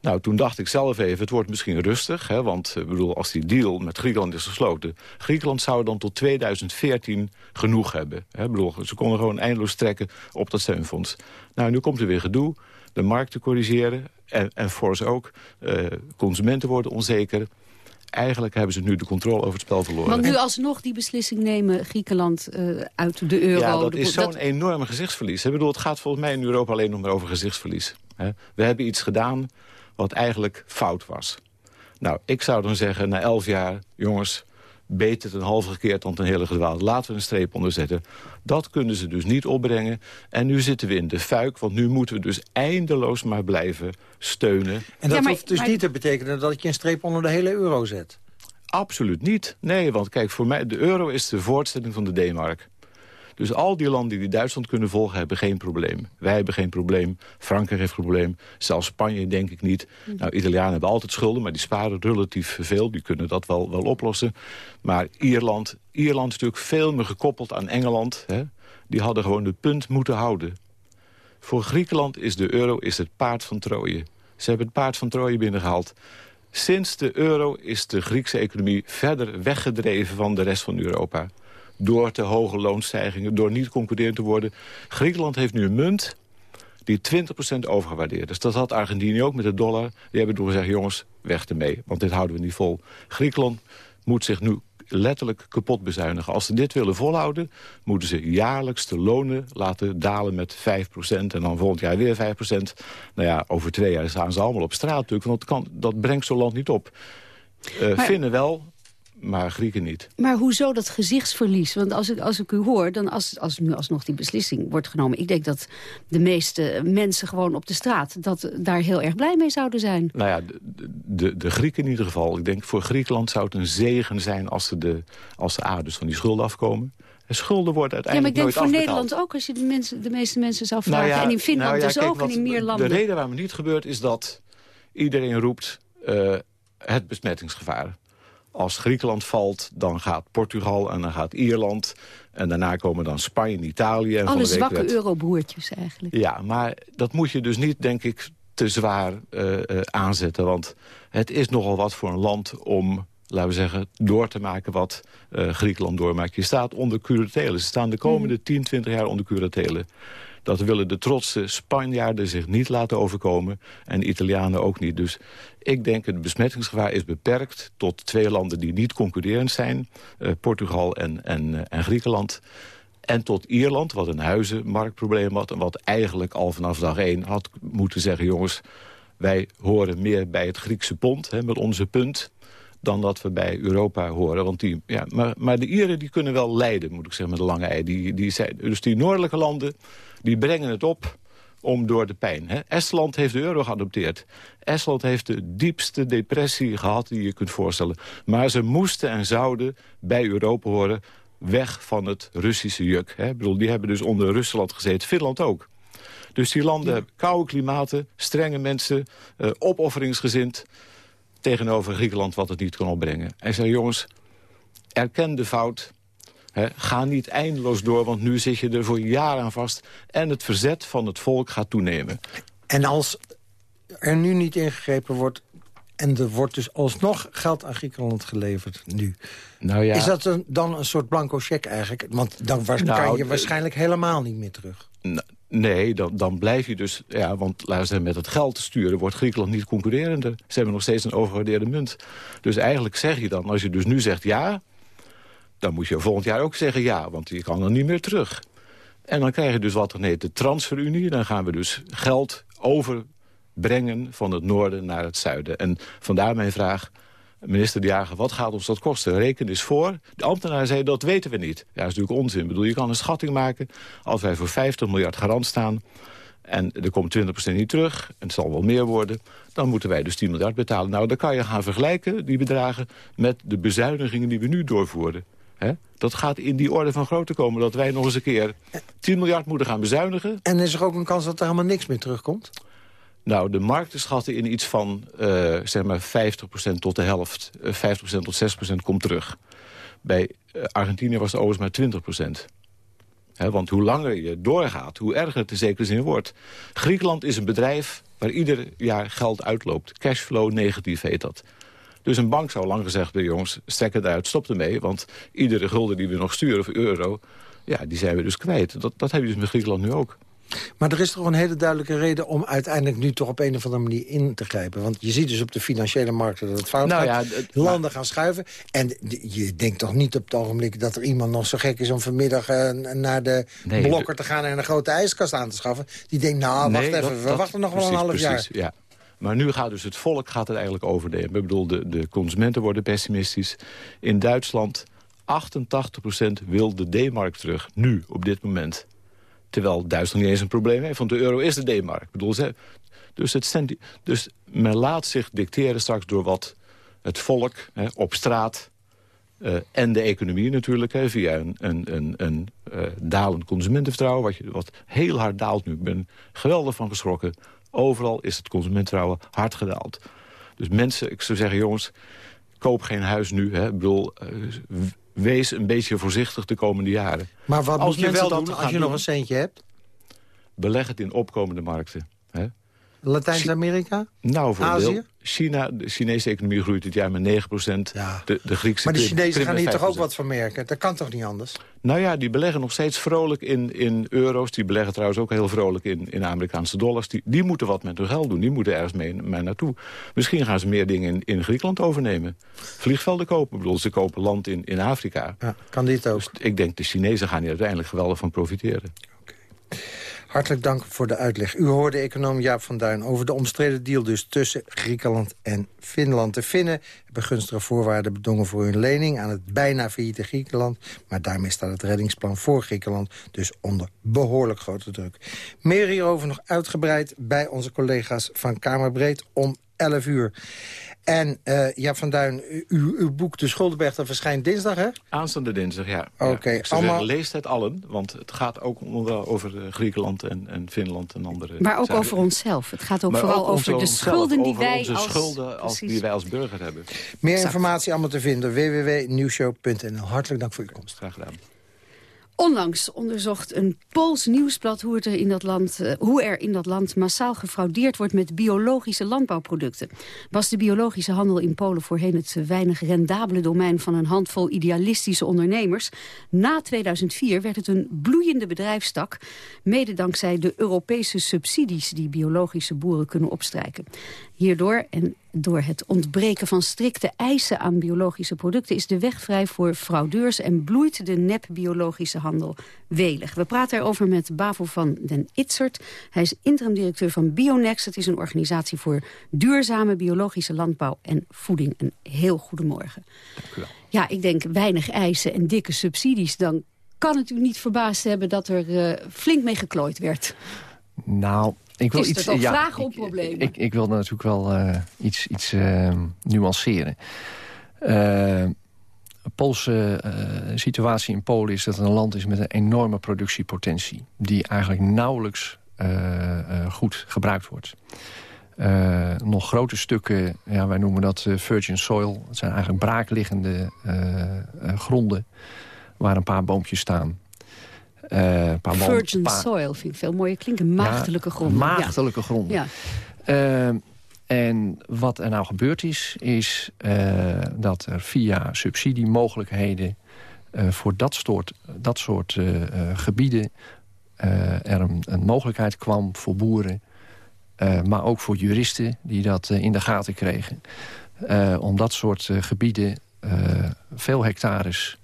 Nou, toen dacht ik zelf even, het wordt misschien rustig. Hè, want ik bedoel, als die deal met Griekenland is gesloten... Griekenland zou dan tot 2014 genoeg hebben. Hè, bedoel, ze konden gewoon eindeloos trekken op dat steunfonds. Nou, nu komt er weer gedoe. De markten corrigeren. En, en voor ook. eh, consumenten worden onzeker. Eigenlijk hebben ze nu de controle over het spel verloren. Want nu alsnog die beslissing nemen Griekenland eh, uit de euro. Ja, dat De- is zo'n enorme gezichtsverlies. Ik bedoel, het gaat volgens mij in Europa alleen nog maar over gezichtsverlies. hè. We hebben iets gedaan wat eigenlijk fout was. Nou, ik zou dan zeggen, na elf jaar, jongens... beter ten halve gekeerd dan ten hele gedwaald. Laten we een streep onder zetten. Dat kunnen ze dus niet opbrengen. En nu zitten we in de fuik, want nu moeten we dus eindeloos maar blijven steunen. En dat maar- hoeft dus maar- niet te betekenen dat je een streep onder de hele euro zet. Absoluut niet. Nee, want kijk, voor mij, de euro is de voortzetting van de D-mark. Dus al die landen die Duitsland kunnen volgen, hebben geen probleem. Wij hebben geen probleem. Frankrijk heeft een probleem. Zelfs Spanje denk ik niet. Nou, Italianen hebben altijd schulden, maar die sparen relatief veel. Die kunnen dat wel, wel oplossen. Maar Ierland, Ierland is natuurlijk veel meer gekoppeld aan Engeland. Hè? Die hadden gewoon de punt moeten houden. Voor Griekenland is de euro is het paard van Troje. Ze hebben het paard van Troje binnengehaald. Sinds de euro is de Griekse economie verder weggedreven van de rest van Europa. Door te hoge loonstijgingen, door niet concurrerend te worden. Griekenland heeft nu een munt die 20% overgewaardeerd is. Dat had Argentinië ook met de dollar. Die hebben toen gezegd, jongens, weg ermee, want dit houden we niet vol. Griekenland moet zich nu letterlijk kapot bezuinigen. Als ze dit willen volhouden, moeten ze jaarlijks de lonen laten dalen met 5%. En dan volgend jaar weer 5%. Nou ja, over twee jaar staan ze allemaal op straat natuurlijk. Want dat, kan, dat brengt zo'n land niet op. Eh Maar- Vinden wel, maar Grieken niet. Maar hoezo dat gezichtsverlies? Want als ik, als ik u hoor, dan als, als nu alsnog die beslissing wordt genomen... ik denk dat de meeste mensen gewoon op de straat... dat daar heel erg blij mee zouden zijn. Nou ja, de, de, de Grieken in ieder geval. Ik denk voor Griekenland zou het een zegen zijn... als ze de, als de aders van die schulden afkomen. En schulden worden uiteindelijk Ja, maar ik denk voor nooit Nederland ook... als je de, mensen, de meeste mensen zou vragen. en in Finland nou ja, dus kijk, ook, en in meer landen. De reden waarom het niet gebeurt is dat iedereen roept... eh, het besmettingsgevaar. Als Griekenland valt, dan gaat Portugal en dan gaat Ierland. En daarna komen dan Spanje en Italië. En Alle zwakke werd- eurobroertjes eigenlijk. Ja, maar dat moet je dus niet, denk ik, te zwaar eh, eh, aanzetten. Want het is nogal wat voor een land om, laten we zeggen, door te maken wat eh, Griekenland doormaakt. Je staat onder curatelen. Ze staan de komende 10, 20 jaar onder curatelen. Dat willen de trotse Spanjaarden zich niet laten overkomen. En de Italianen ook niet. Dus ik denk het besmettingsgevaar is beperkt tot twee landen die niet concurrerend zijn. eh, Portugal en, en, eh, en Griekenland. En tot Ierland, wat een huizenmarktprobleem had... en wat eigenlijk al vanaf dag één had moeten zeggen... jongens, wij horen meer bij het Griekse pond, hè, met onze punt... dan dat we bij Europa horen. Want die, ja, maar, maar de Ieren die kunnen wel lijden, moet ik zeggen, met een lange ei. Die, die zijn, dus die noordelijke landen, die brengen het op om door de pijn. Hè. Estland heeft de euro geadopteerd. Estland heeft de diepste depressie gehad die je kunt voorstellen. Maar ze moesten en zouden bij Europa horen weg van het Russische juk. Hè. Ik bedoel, die hebben dus onder Rusland gezeten, Finland ook. Dus die landen hebben koude klimaten, strenge mensen, eh, opofferingsgezind... tegenover Griekenland wat het niet kan opbrengen. Hij zei, jongens, erken de fout... Ga niet eindeloos door, want nu zit je er voor jaren aan vast. En het verzet van het volk gaat toenemen. En als er nu niet ingegrepen wordt... en er wordt dus alsnog geld aan Griekenland geleverd nu... Nou ja, Is dat een, dan een soort blanco cheque eigenlijk? Want dan was, Nou, kan je eh, waarschijnlijk helemaal niet meer terug. Nee, dan, dan blijf je dus... Ja, want luister, met het geld te sturen wordt Griekenland niet concurrerender. Ze hebben nog steeds een overgewaardeerde munt. Dus eigenlijk zeg je dan, als je dus nu zegt ja... dan moet je volgend jaar ook zeggen ja, want je kan dan niet meer terug. En dan krijg je dus wat dan heet de transferunie. Dan gaan we dus geld overbrengen van het noorden naar het zuiden. En vandaar mijn vraag, minister De Jager, wat gaat ons dat kosten? Reken eens voor. De ambtenaar zei, dat weten we niet. Ja, dat is natuurlijk onzin. Ik bedoel, je kan een schatting maken. Als wij voor 50 miljard garant staan... en er komt 20% niet terug, en het zal wel meer worden... dan moeten wij dus 10 miljard betalen. Nou, dan kan je gaan vergelijken, die bedragen... met de bezuinigingen die we nu doorvoeren. Hè? Dat gaat in die orde van grootte komen... dat wij nog eens een keer 10 miljard moeten gaan bezuinigen. En is er ook een kans dat er helemaal niks meer terugkomt? Nou, de markten schatten in iets van eh, zeg maar 50% tot de helft. eh, 50% tot 6% komt terug. Bij eh, Argentinië was het overigens maar 20%. Hè, want hoe langer je doorgaat, hoe erger het in zekere zin wordt. Griekenland is een bedrijf waar ieder jaar geld uitloopt. Cashflow negatief heet dat. Dus een bank zou lang gezegd hebben, jongens, strek het uit, stop ermee. Want iedere gulden die we nog sturen, of euro, ja, die zijn we dus kwijt. Dat, dat heb je dus met Griekenland nu ook. Maar er is toch een hele duidelijke reden om uiteindelijk nu toch op een of andere manier in te grijpen. Want je ziet dus op de financiële markten dat het fout Nou gaat. ja, het- Landen gaan schuiven. En je denkt toch niet op het ogenblik dat er iemand nog zo gek is om vanmiddag eh, naar de Nee, blokker te gaan en een grote ijskast aan te schaffen. Die denkt, nou, wacht Nee, even, dat- we dat- wachten nog wel een half precies, jaar. Ja. Maar nu gaat dus het volk gaat het eigenlijk overnemen. Ik bedoel, de, de consumenten worden pessimistisch. In Duitsland 88% wil de D-mark terug. Nu, op dit moment. Terwijl Duitsland niet eens een probleem heeft. Want de euro is de D-mark. Dus, het dus men laat zich dicteren straks door wat het volk hè, op straat... eh, en de economie natuurlijk, hè, via een, een, een, een eh, dalend consumentenvertrouwen... Wat, wat heel hard daalt nu. Ik ben geweldig van geschrokken. Overal is het consumentenvertrouwen hard gedaald. Dus mensen, ik zou zeggen, jongens, koop geen huis nu. Hè. Ik bedoel, eh, wees een beetje voorzichtig de komende jaren. Maar wat Als moet je wel doen als je nog een centje hebt? Beleg het in opkomende markten. Hè. Latijns-Amerika? Nou, voor een Azië? deel. China, de Chinese economie groeit dit jaar met 9 De, de Griekse Maar de Chinezen gaan hier toch ook 5%. wat van merken? Dat kan toch niet anders? Nou ja, die beleggen nog steeds vrolijk in, in euro's. Die beleggen trouwens ook heel vrolijk in, in Amerikaanse dollars. Die, die moeten wat met hun geld doen. Die moeten ergens mee, mee naartoe. Misschien gaan ze meer dingen in, in Griekenland overnemen. Vliegvelden kopen. Ik bedoel, ze kopen land in, in Afrika. Ja, kan dit ook. Dus ik denk de Chinezen gaan hier uiteindelijk geweldig van profiteren. Hartelijk dank voor de uitleg. U hoorde econoom Jaap van Duin over de omstreden deal dus tussen Griekenland en Finland. De Finnen hebben gunstige voorwaarden bedongen voor hun lening aan het bijna failliete Griekenland. Maar daarmee staat het reddingsplan voor Griekenland dus onder behoorlijk grote druk. Meer hierover nog uitgebreid bij onze collega's van Kamerbreed om 11 uur. En uh, ja, Van Duin, uw, uw boek De Schuldenberg, dat verschijnt dinsdag, hè? Aanstaande dinsdag, ja. Oké. Okay, ja, allemaal... leest het allen, want het gaat ook onder, over eh, Griekenland en, en Finland en andere Maar ook over onszelf. Het gaat ook vooral over de schulden die wij onze als... schulden als, die wij als burger hebben. Meer informatie allemaal te vinden, www.nieuwshow.nl. Hartelijk dank voor uw komst. Graag gedaan. Onlangs onderzocht een Pools nieuwsblad hoe, het er in dat land, uh, hoe er in dat land massaal gefraudeerd wordt met biologische landbouwproducten. Was de biologische handel in Polen voorheen het weinig rendabele domein van een handvol idealistische ondernemers. Na 2004 werd het een bloeiende bedrijfstak, mede dankzij de Europese subsidies die biologische boeren kunnen opstrijken. Hierdoor en door het ontbreken van strikte eisen aan biologische producten... is de weg vrij voor fraudeurs en bloeit de nep-biologische handel welig. We praten erover met Bavo van den Itzert. Hij is interim-directeur van Bionex. Het is een organisatie voor duurzame biologische landbouw en voeding. Een heel goedemorgen. Dank u wel. Ja, ik denk weinig eisen en dikke subsidies. Dan kan het u niet verbaasd hebben dat er uh, flink mee geklooid werd. Nou, ik wil is iets, toch ja, vragen op ik? Ik, ik, wil natuurlijk wel uh, iets, iets uh, nuanceren. Uh, de Poolse situatie in Polen is dat het een land is met een enorme productiepotentie. Die eigenlijk nauwelijks goed gebruikt wordt. nog grote stukken, ja, wij noemen dat virgin soil. Het zijn eigenlijk braakliggende gronden waar een paar boompjes staan. Uh, paar Virgin paar... soil vind ik veel mooier klinken. Maagdelijke gronden. Maagdelijke gronden. Ja. Uh, en wat er nou gebeurd is, is uh, dat er via subsidiemogelijkheden... voor dat soort, dat soort gebieden er een, een, mogelijkheid kwam voor boeren... maar ook voor juristen die dat in de gaten kregen... om dat soort gebieden veel hectares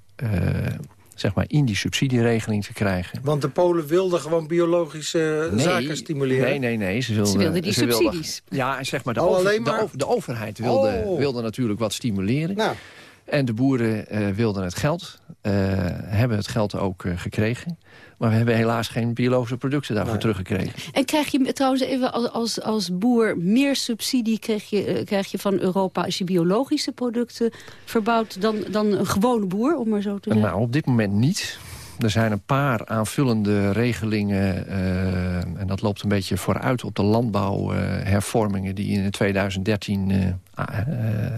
zeg maar, in die subsidieregeling te krijgen. Want de Polen wilden gewoon biologische nee, zaken stimuleren? Nee, nee, nee. Ze wilden, ze wilden die ze subsidies. Wilden, ja, zeg maar, de, oh, over, maar... de, de, overheid wilde, oh. wilde natuurlijk wat stimuleren. Nou. En de boeren uh, wilden het geld, uh, hebben het geld ook uh, gekregen. Maar we hebben helaas geen biologische producten daarvoor nee. teruggekregen. En krijg je trouwens even als, als, als boer meer subsidie krijg je, krijg je van Europa... als je biologische producten verbouwt dan, dan een gewone boer, om maar zo te zeggen? Nou, op dit moment niet. Er zijn een paar aanvullende regelingen... Uh, en dat loopt een beetje vooruit op de landbouwhervormingen... Die in 2013, uh,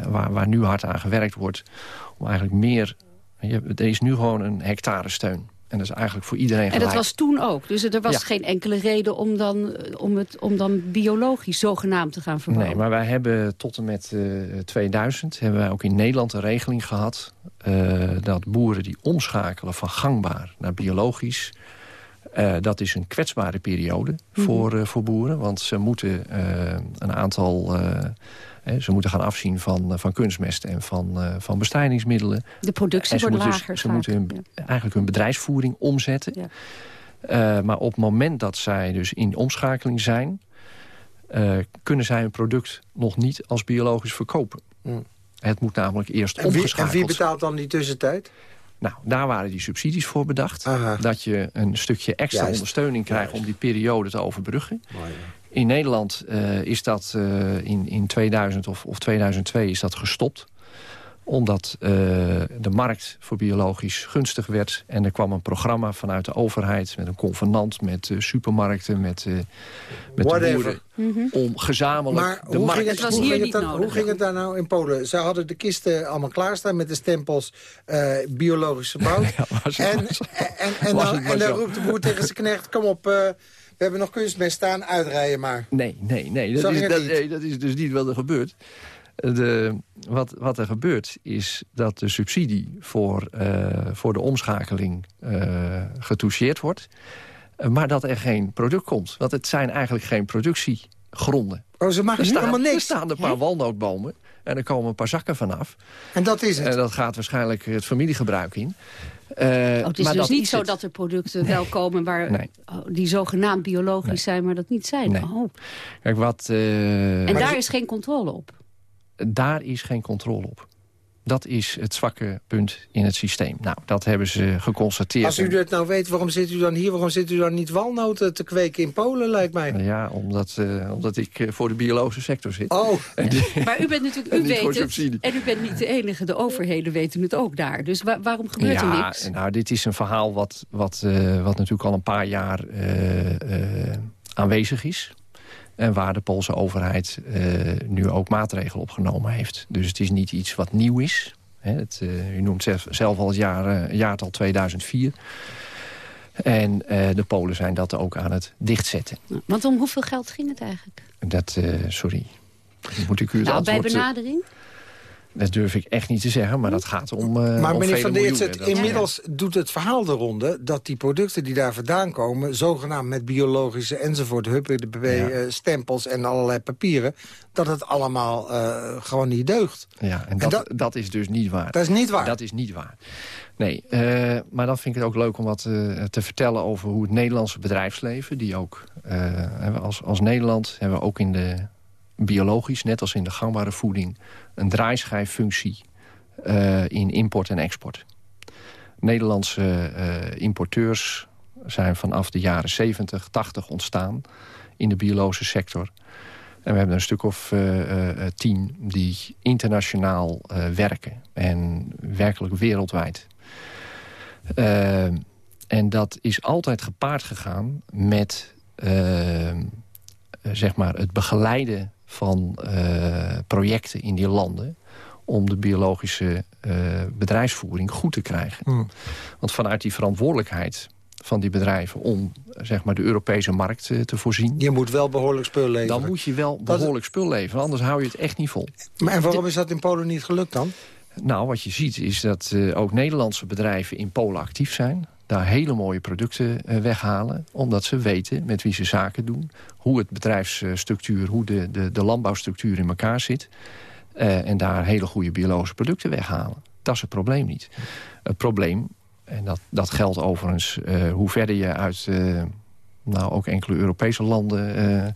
waar, waar nu hard aan gewerkt wordt... om eigenlijk meer... Er is nu gewoon een hectare steun. En dat is eigenlijk voor iedereen gelijk. En dat was toen ook. Dus er was ja. geen enkele reden om dan, om, het, om dan biologisch zogenaamd te gaan verbouwen. Nee, maar wij hebben tot en met uh, 2000... hebben wij ook in Nederland een regeling gehad... Uh, dat boeren die omschakelen van gangbaar naar biologisch... Uh, dat is een kwetsbare periode mm -hmm. voor, voor boeren. Want ze moeten een aantal... ze moeten gaan afzien van, van kunstmest en van, van bestrijdingsmiddelen. De productie wordt lager. Dus, ze moeten hun, ja. eigenlijk hun bedrijfsvoering omzetten. Ja. Uh, maar op het moment dat zij dus in omschakeling zijn... Uh, kunnen zij hun product nog niet als biologisch verkopen. Mm. Het moet namelijk eerst en wie, omgeschakeld... En wie betaalt dan die tussentijd? Nou, daar waren die subsidies voor bedacht. Aha. Dat je een stukje extra Juist. ondersteuning krijgt Juist. om die periode te overbruggen. Ja. In Nederland uh, is dat uh, in, in 2000 of, of 2002 is dat gestopt omdat uh, de markt voor biologisch gunstig werd. En er kwam een programma vanuit de overheid... met een convenant, met uh, supermarkten, met, uh, met de boeren... Mhm. om gezamenlijk Maar de hoe, markt... ging het, was hoe, ging het dan, nodig, hoe ging het daar nou in Polen? Ze hadden de kisten allemaal klaarstaan met de stempels uh, biologisch gebouwd. Ja, was het- en, en, en, dan, dan roept de boer tegen zijn knecht... kom op, uh, we hebben nog kunstmest staan, uitrijden maar. Nee, nee, nee. Dat is, dat, nee, dat is dus niet wat er gebeurt. De, wat, wat er gebeurt is dat de subsidie voor, uh, voor de omschakeling uh, getoucheerd wordt. Uh, maar dat er geen product komt. Want het zijn eigenlijk geen gronden. Oh, ze maken er staan, helemaal niks? Er staan een paar walnootbomen en er komen een paar zakken vanaf. En dat is het? En dat gaat waarschijnlijk het familiegebruik in. Uh, oh, het is maar dus niet is zo het. dat er producten wel komen waar, Nee. oh, die zogenaamd biologisch Nee. zijn, maar dat niet zijn. Nee. Oh. Kijk, wat, eh, En daar is geen controle op. daar is geen controle op. Dat is het zwakke punt in het systeem. Nou, dat hebben ze geconstateerd. Als u dat nou weet, waarom zit u dan hier? Waarom zit u dan niet walnoten te kweken in Polen, lijkt mij? Ja, omdat, eh, omdat ik eh, voor de biologische sector zit. Oh. En die- Maar u bent natuurlijk, u weet het. subsidie. En u bent niet de enige. De overheden weten het ook daar. Dus wa- waarom gebeurt er ja, niks? nou, dit is een verhaal wat, wat, eh, wat natuurlijk al een paar jaar eh, eh, aanwezig is. En waar de Poolse overheid eh, nu ook maatregelen opgenomen heeft. Dus het is niet iets wat nieuw is. Hè, het, eh, u noemt zelf, zelf al het jaar, eh, jaartal 2004. En de Polen zijn dat ook aan het dichtzetten. Want om hoeveel geld ging het eigenlijk? Dat, sorry, moet ik u Nou, bij benadering? Dat durf ik echt niet te zeggen, maar dat gaat om uh, Maar om meneer Van Dat- inmiddels doet het verhaal de ronde... dat die producten die daar vandaan komen... zogenaamd met biologische enzovoort... HUPPDB, eh, stempels en allerlei papieren... dat het allemaal eh, gewoon niet deugt. Ja, en dat, dat, is dus niet waar. Dat is niet waar? Dat is niet waar. Nee, eh, maar dan vind ik het ook leuk om wat eh, te vertellen over hoe het Nederlandse bedrijfsleven... die ook, eh, als, als Nederland hebben we ook in de biologisch, net als in de gangbare voeding... een draaischijffunctie eh, in import en export. Nederlandse eh, importeurs zijn vanaf de jaren 70, 80 ontstaan in de biologische sector. En we hebben een stuk of uh, tien die internationaal werken. En werkelijk wereldwijd. en dat is altijd gepaard gegaan met zeg maar het begeleiden van projecten in die landen om de biologische bedrijfsvoering goed te krijgen. Hmm. Want vanuit die verantwoordelijkheid van die bedrijven om zeg maar, de Europese markt uh, te voorzien. Je moet wel behoorlijk spul leveren. Dan moet je wel behoorlijk spul leveren, anders hou je het echt niet vol. Maar en waarom is dat in Polen niet gelukt dan? Nou, wat je ziet is dat uh, ook Nederlandse bedrijven in Polen actief zijn. Daar hele mooie producten uh, weghalen. Omdat ze weten met wie ze zaken doen. Hoe het bedrijfsstructuur, hoe de, de, de landbouwstructuur in elkaar zit. en daar hele goede biologische producten weghalen. Dat is het probleem niet. Het probleem en dat, dat geldt overigens uh, hoe verder je uit nou, ook enkele Europese landen...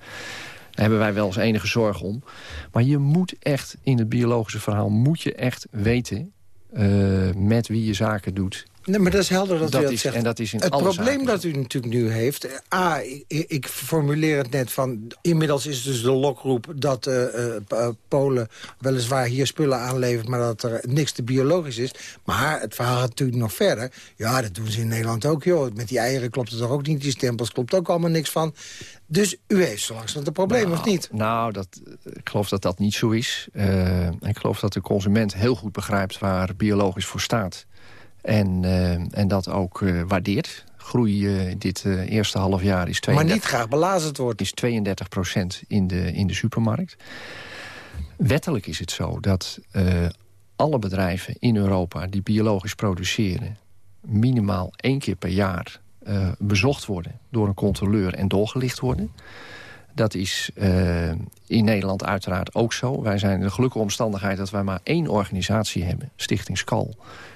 Hebben wij wel eens enige zorg om. Maar je moet echt, in het biologische verhaal... moet je echt weten met wie je zaken doet... Nee, maar dat is helder dat, dat u dat is, zegt. En dat is in het probleem zaken. dat u natuurlijk nu heeft... A, ik, ik, formuleer het net van... inmiddels is dus de lokroep dat uh, uh, Polen weliswaar hier spullen aanlevert... maar dat er niks te biologisch is. Maar het verhaal gaat natuurlijk nog verder. Ja, dat doen ze in Nederland ook, joh. Met die eieren klopt het toch ook niet. Die stempels klopt ook allemaal niks van. Dus u heeft zo langzamerhand een probleem, nou, of niet? Nou, dat, ik geloof dat dat niet zo is. Uh, ik geloof dat de consument heel goed begrijpt waar biologisch voor staat... En, uh, en dat ook uh, waardeert. Groei uh, dit eerste half jaar is 32, maar niet graag belazerd wordt. Is 32 procent in de, in de supermarkt. Wettelijk is het zo dat alle bedrijven in Europa die biologisch produceren... minimaal één keer per jaar bezocht worden door een controleur en doorgelicht worden. Dat is in Nederland uiteraard ook zo. Wij zijn in de gelukkige omstandigheid dat wij maar één organisatie hebben, Stichting Skal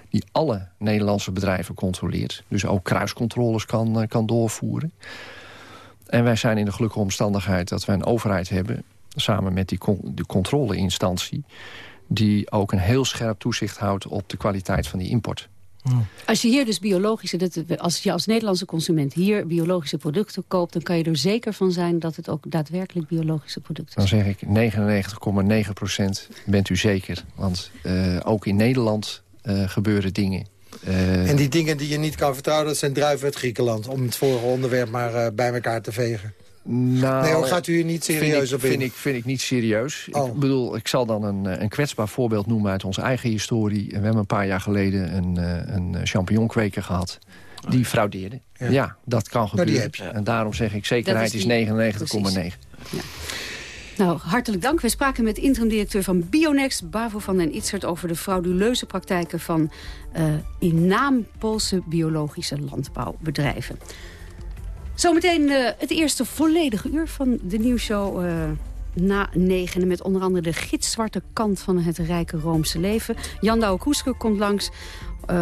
die alle Nederlandse bedrijven controleert. Dus ook kruiscontroles kan, uh, kan doorvoeren. En wij zijn in de gelukkige omstandigheid dat wij een overheid hebben... samen met die con de controleinstantie... die ook een heel scherp toezicht houdt op de kwaliteit van die import. Als je hier dus biologische, dat, als je als Nederlandse consument hier biologische producten koopt... dan kan je er zeker van zijn dat het ook daadwerkelijk biologische producten zijn. Dan zeg ik 99,9 procent bent u zeker. Want uh, ook in Nederland gebeuren dingen. Uh, en die dingen die je niet kan vertrouwen, dat zijn druiven uit Griekenland. Om het vorige onderwerp maar uh, bij elkaar te vegen. Nou, nee, hoor, gaat u hier niet serieus vind ik, op in? Vind ik, vind ik niet serieus. Oh. Ik bedoel, ik zal dan een, een kwetsbaar voorbeeld noemen uit onze eigen historie. We hebben een paar jaar geleden een, een champignonkweker gehad. Die fraudeerde. Ja. ja. dat kan gebeuren. Nou, die heb je. En daarom zeg ik, zekerheid is, is 99,9. Nou, hartelijk dank. We spraken met interim-directeur van Bionext, Bavo van den Itzert... over de frauduleuze praktijken van uh, in naam Poolse biologische landbouwbedrijven. Zometeen uh, het eerste volledige uur van de nieuwsshow uh, na negen. Met onder andere de gitzwarte kant van het rijke Roomse leven. Jan Douwe komt langs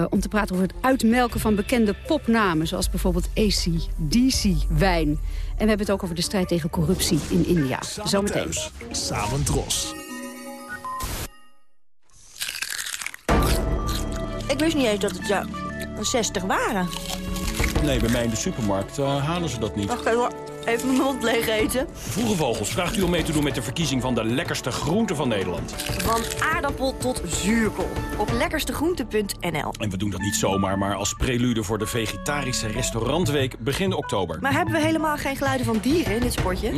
om te praten over het uitmelken van bekende popnamen. Zoals bijvoorbeeld AC/DC-wijn. En we hebben het ook over de strijd tegen corruptie in India. Samen Zometeen. thuis, samen. Ik wist niet eens dat het ja, 60 waren. Nee, bij mij in de supermarkt uh, halen ze dat niet. Wacht even, even mijn mond leeg eten. Vroege Vogels vraagt u om mee te doen met de verkiezing van de lekkerste groente van Nederland. Van aardappel tot zuurkool. Op lekkerstegroente.nl. En we doen dat niet zomaar, maar als prelude voor de vegetarische restaurantweek begin oktober. Maar hebben we helemaal geen geluiden van dieren in dit spotje? Uh,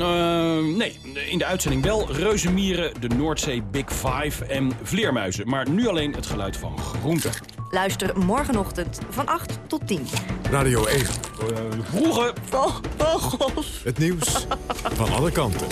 nee, in de uitzending wel reuzenmieren, de Noordzee Big Five en vleermuizen. Maar nu alleen het geluid van groenten. Luister morgenochtend van 8 tot 10. Radio 1. Uh, vroege vogels. Het nieuws van alle kanten.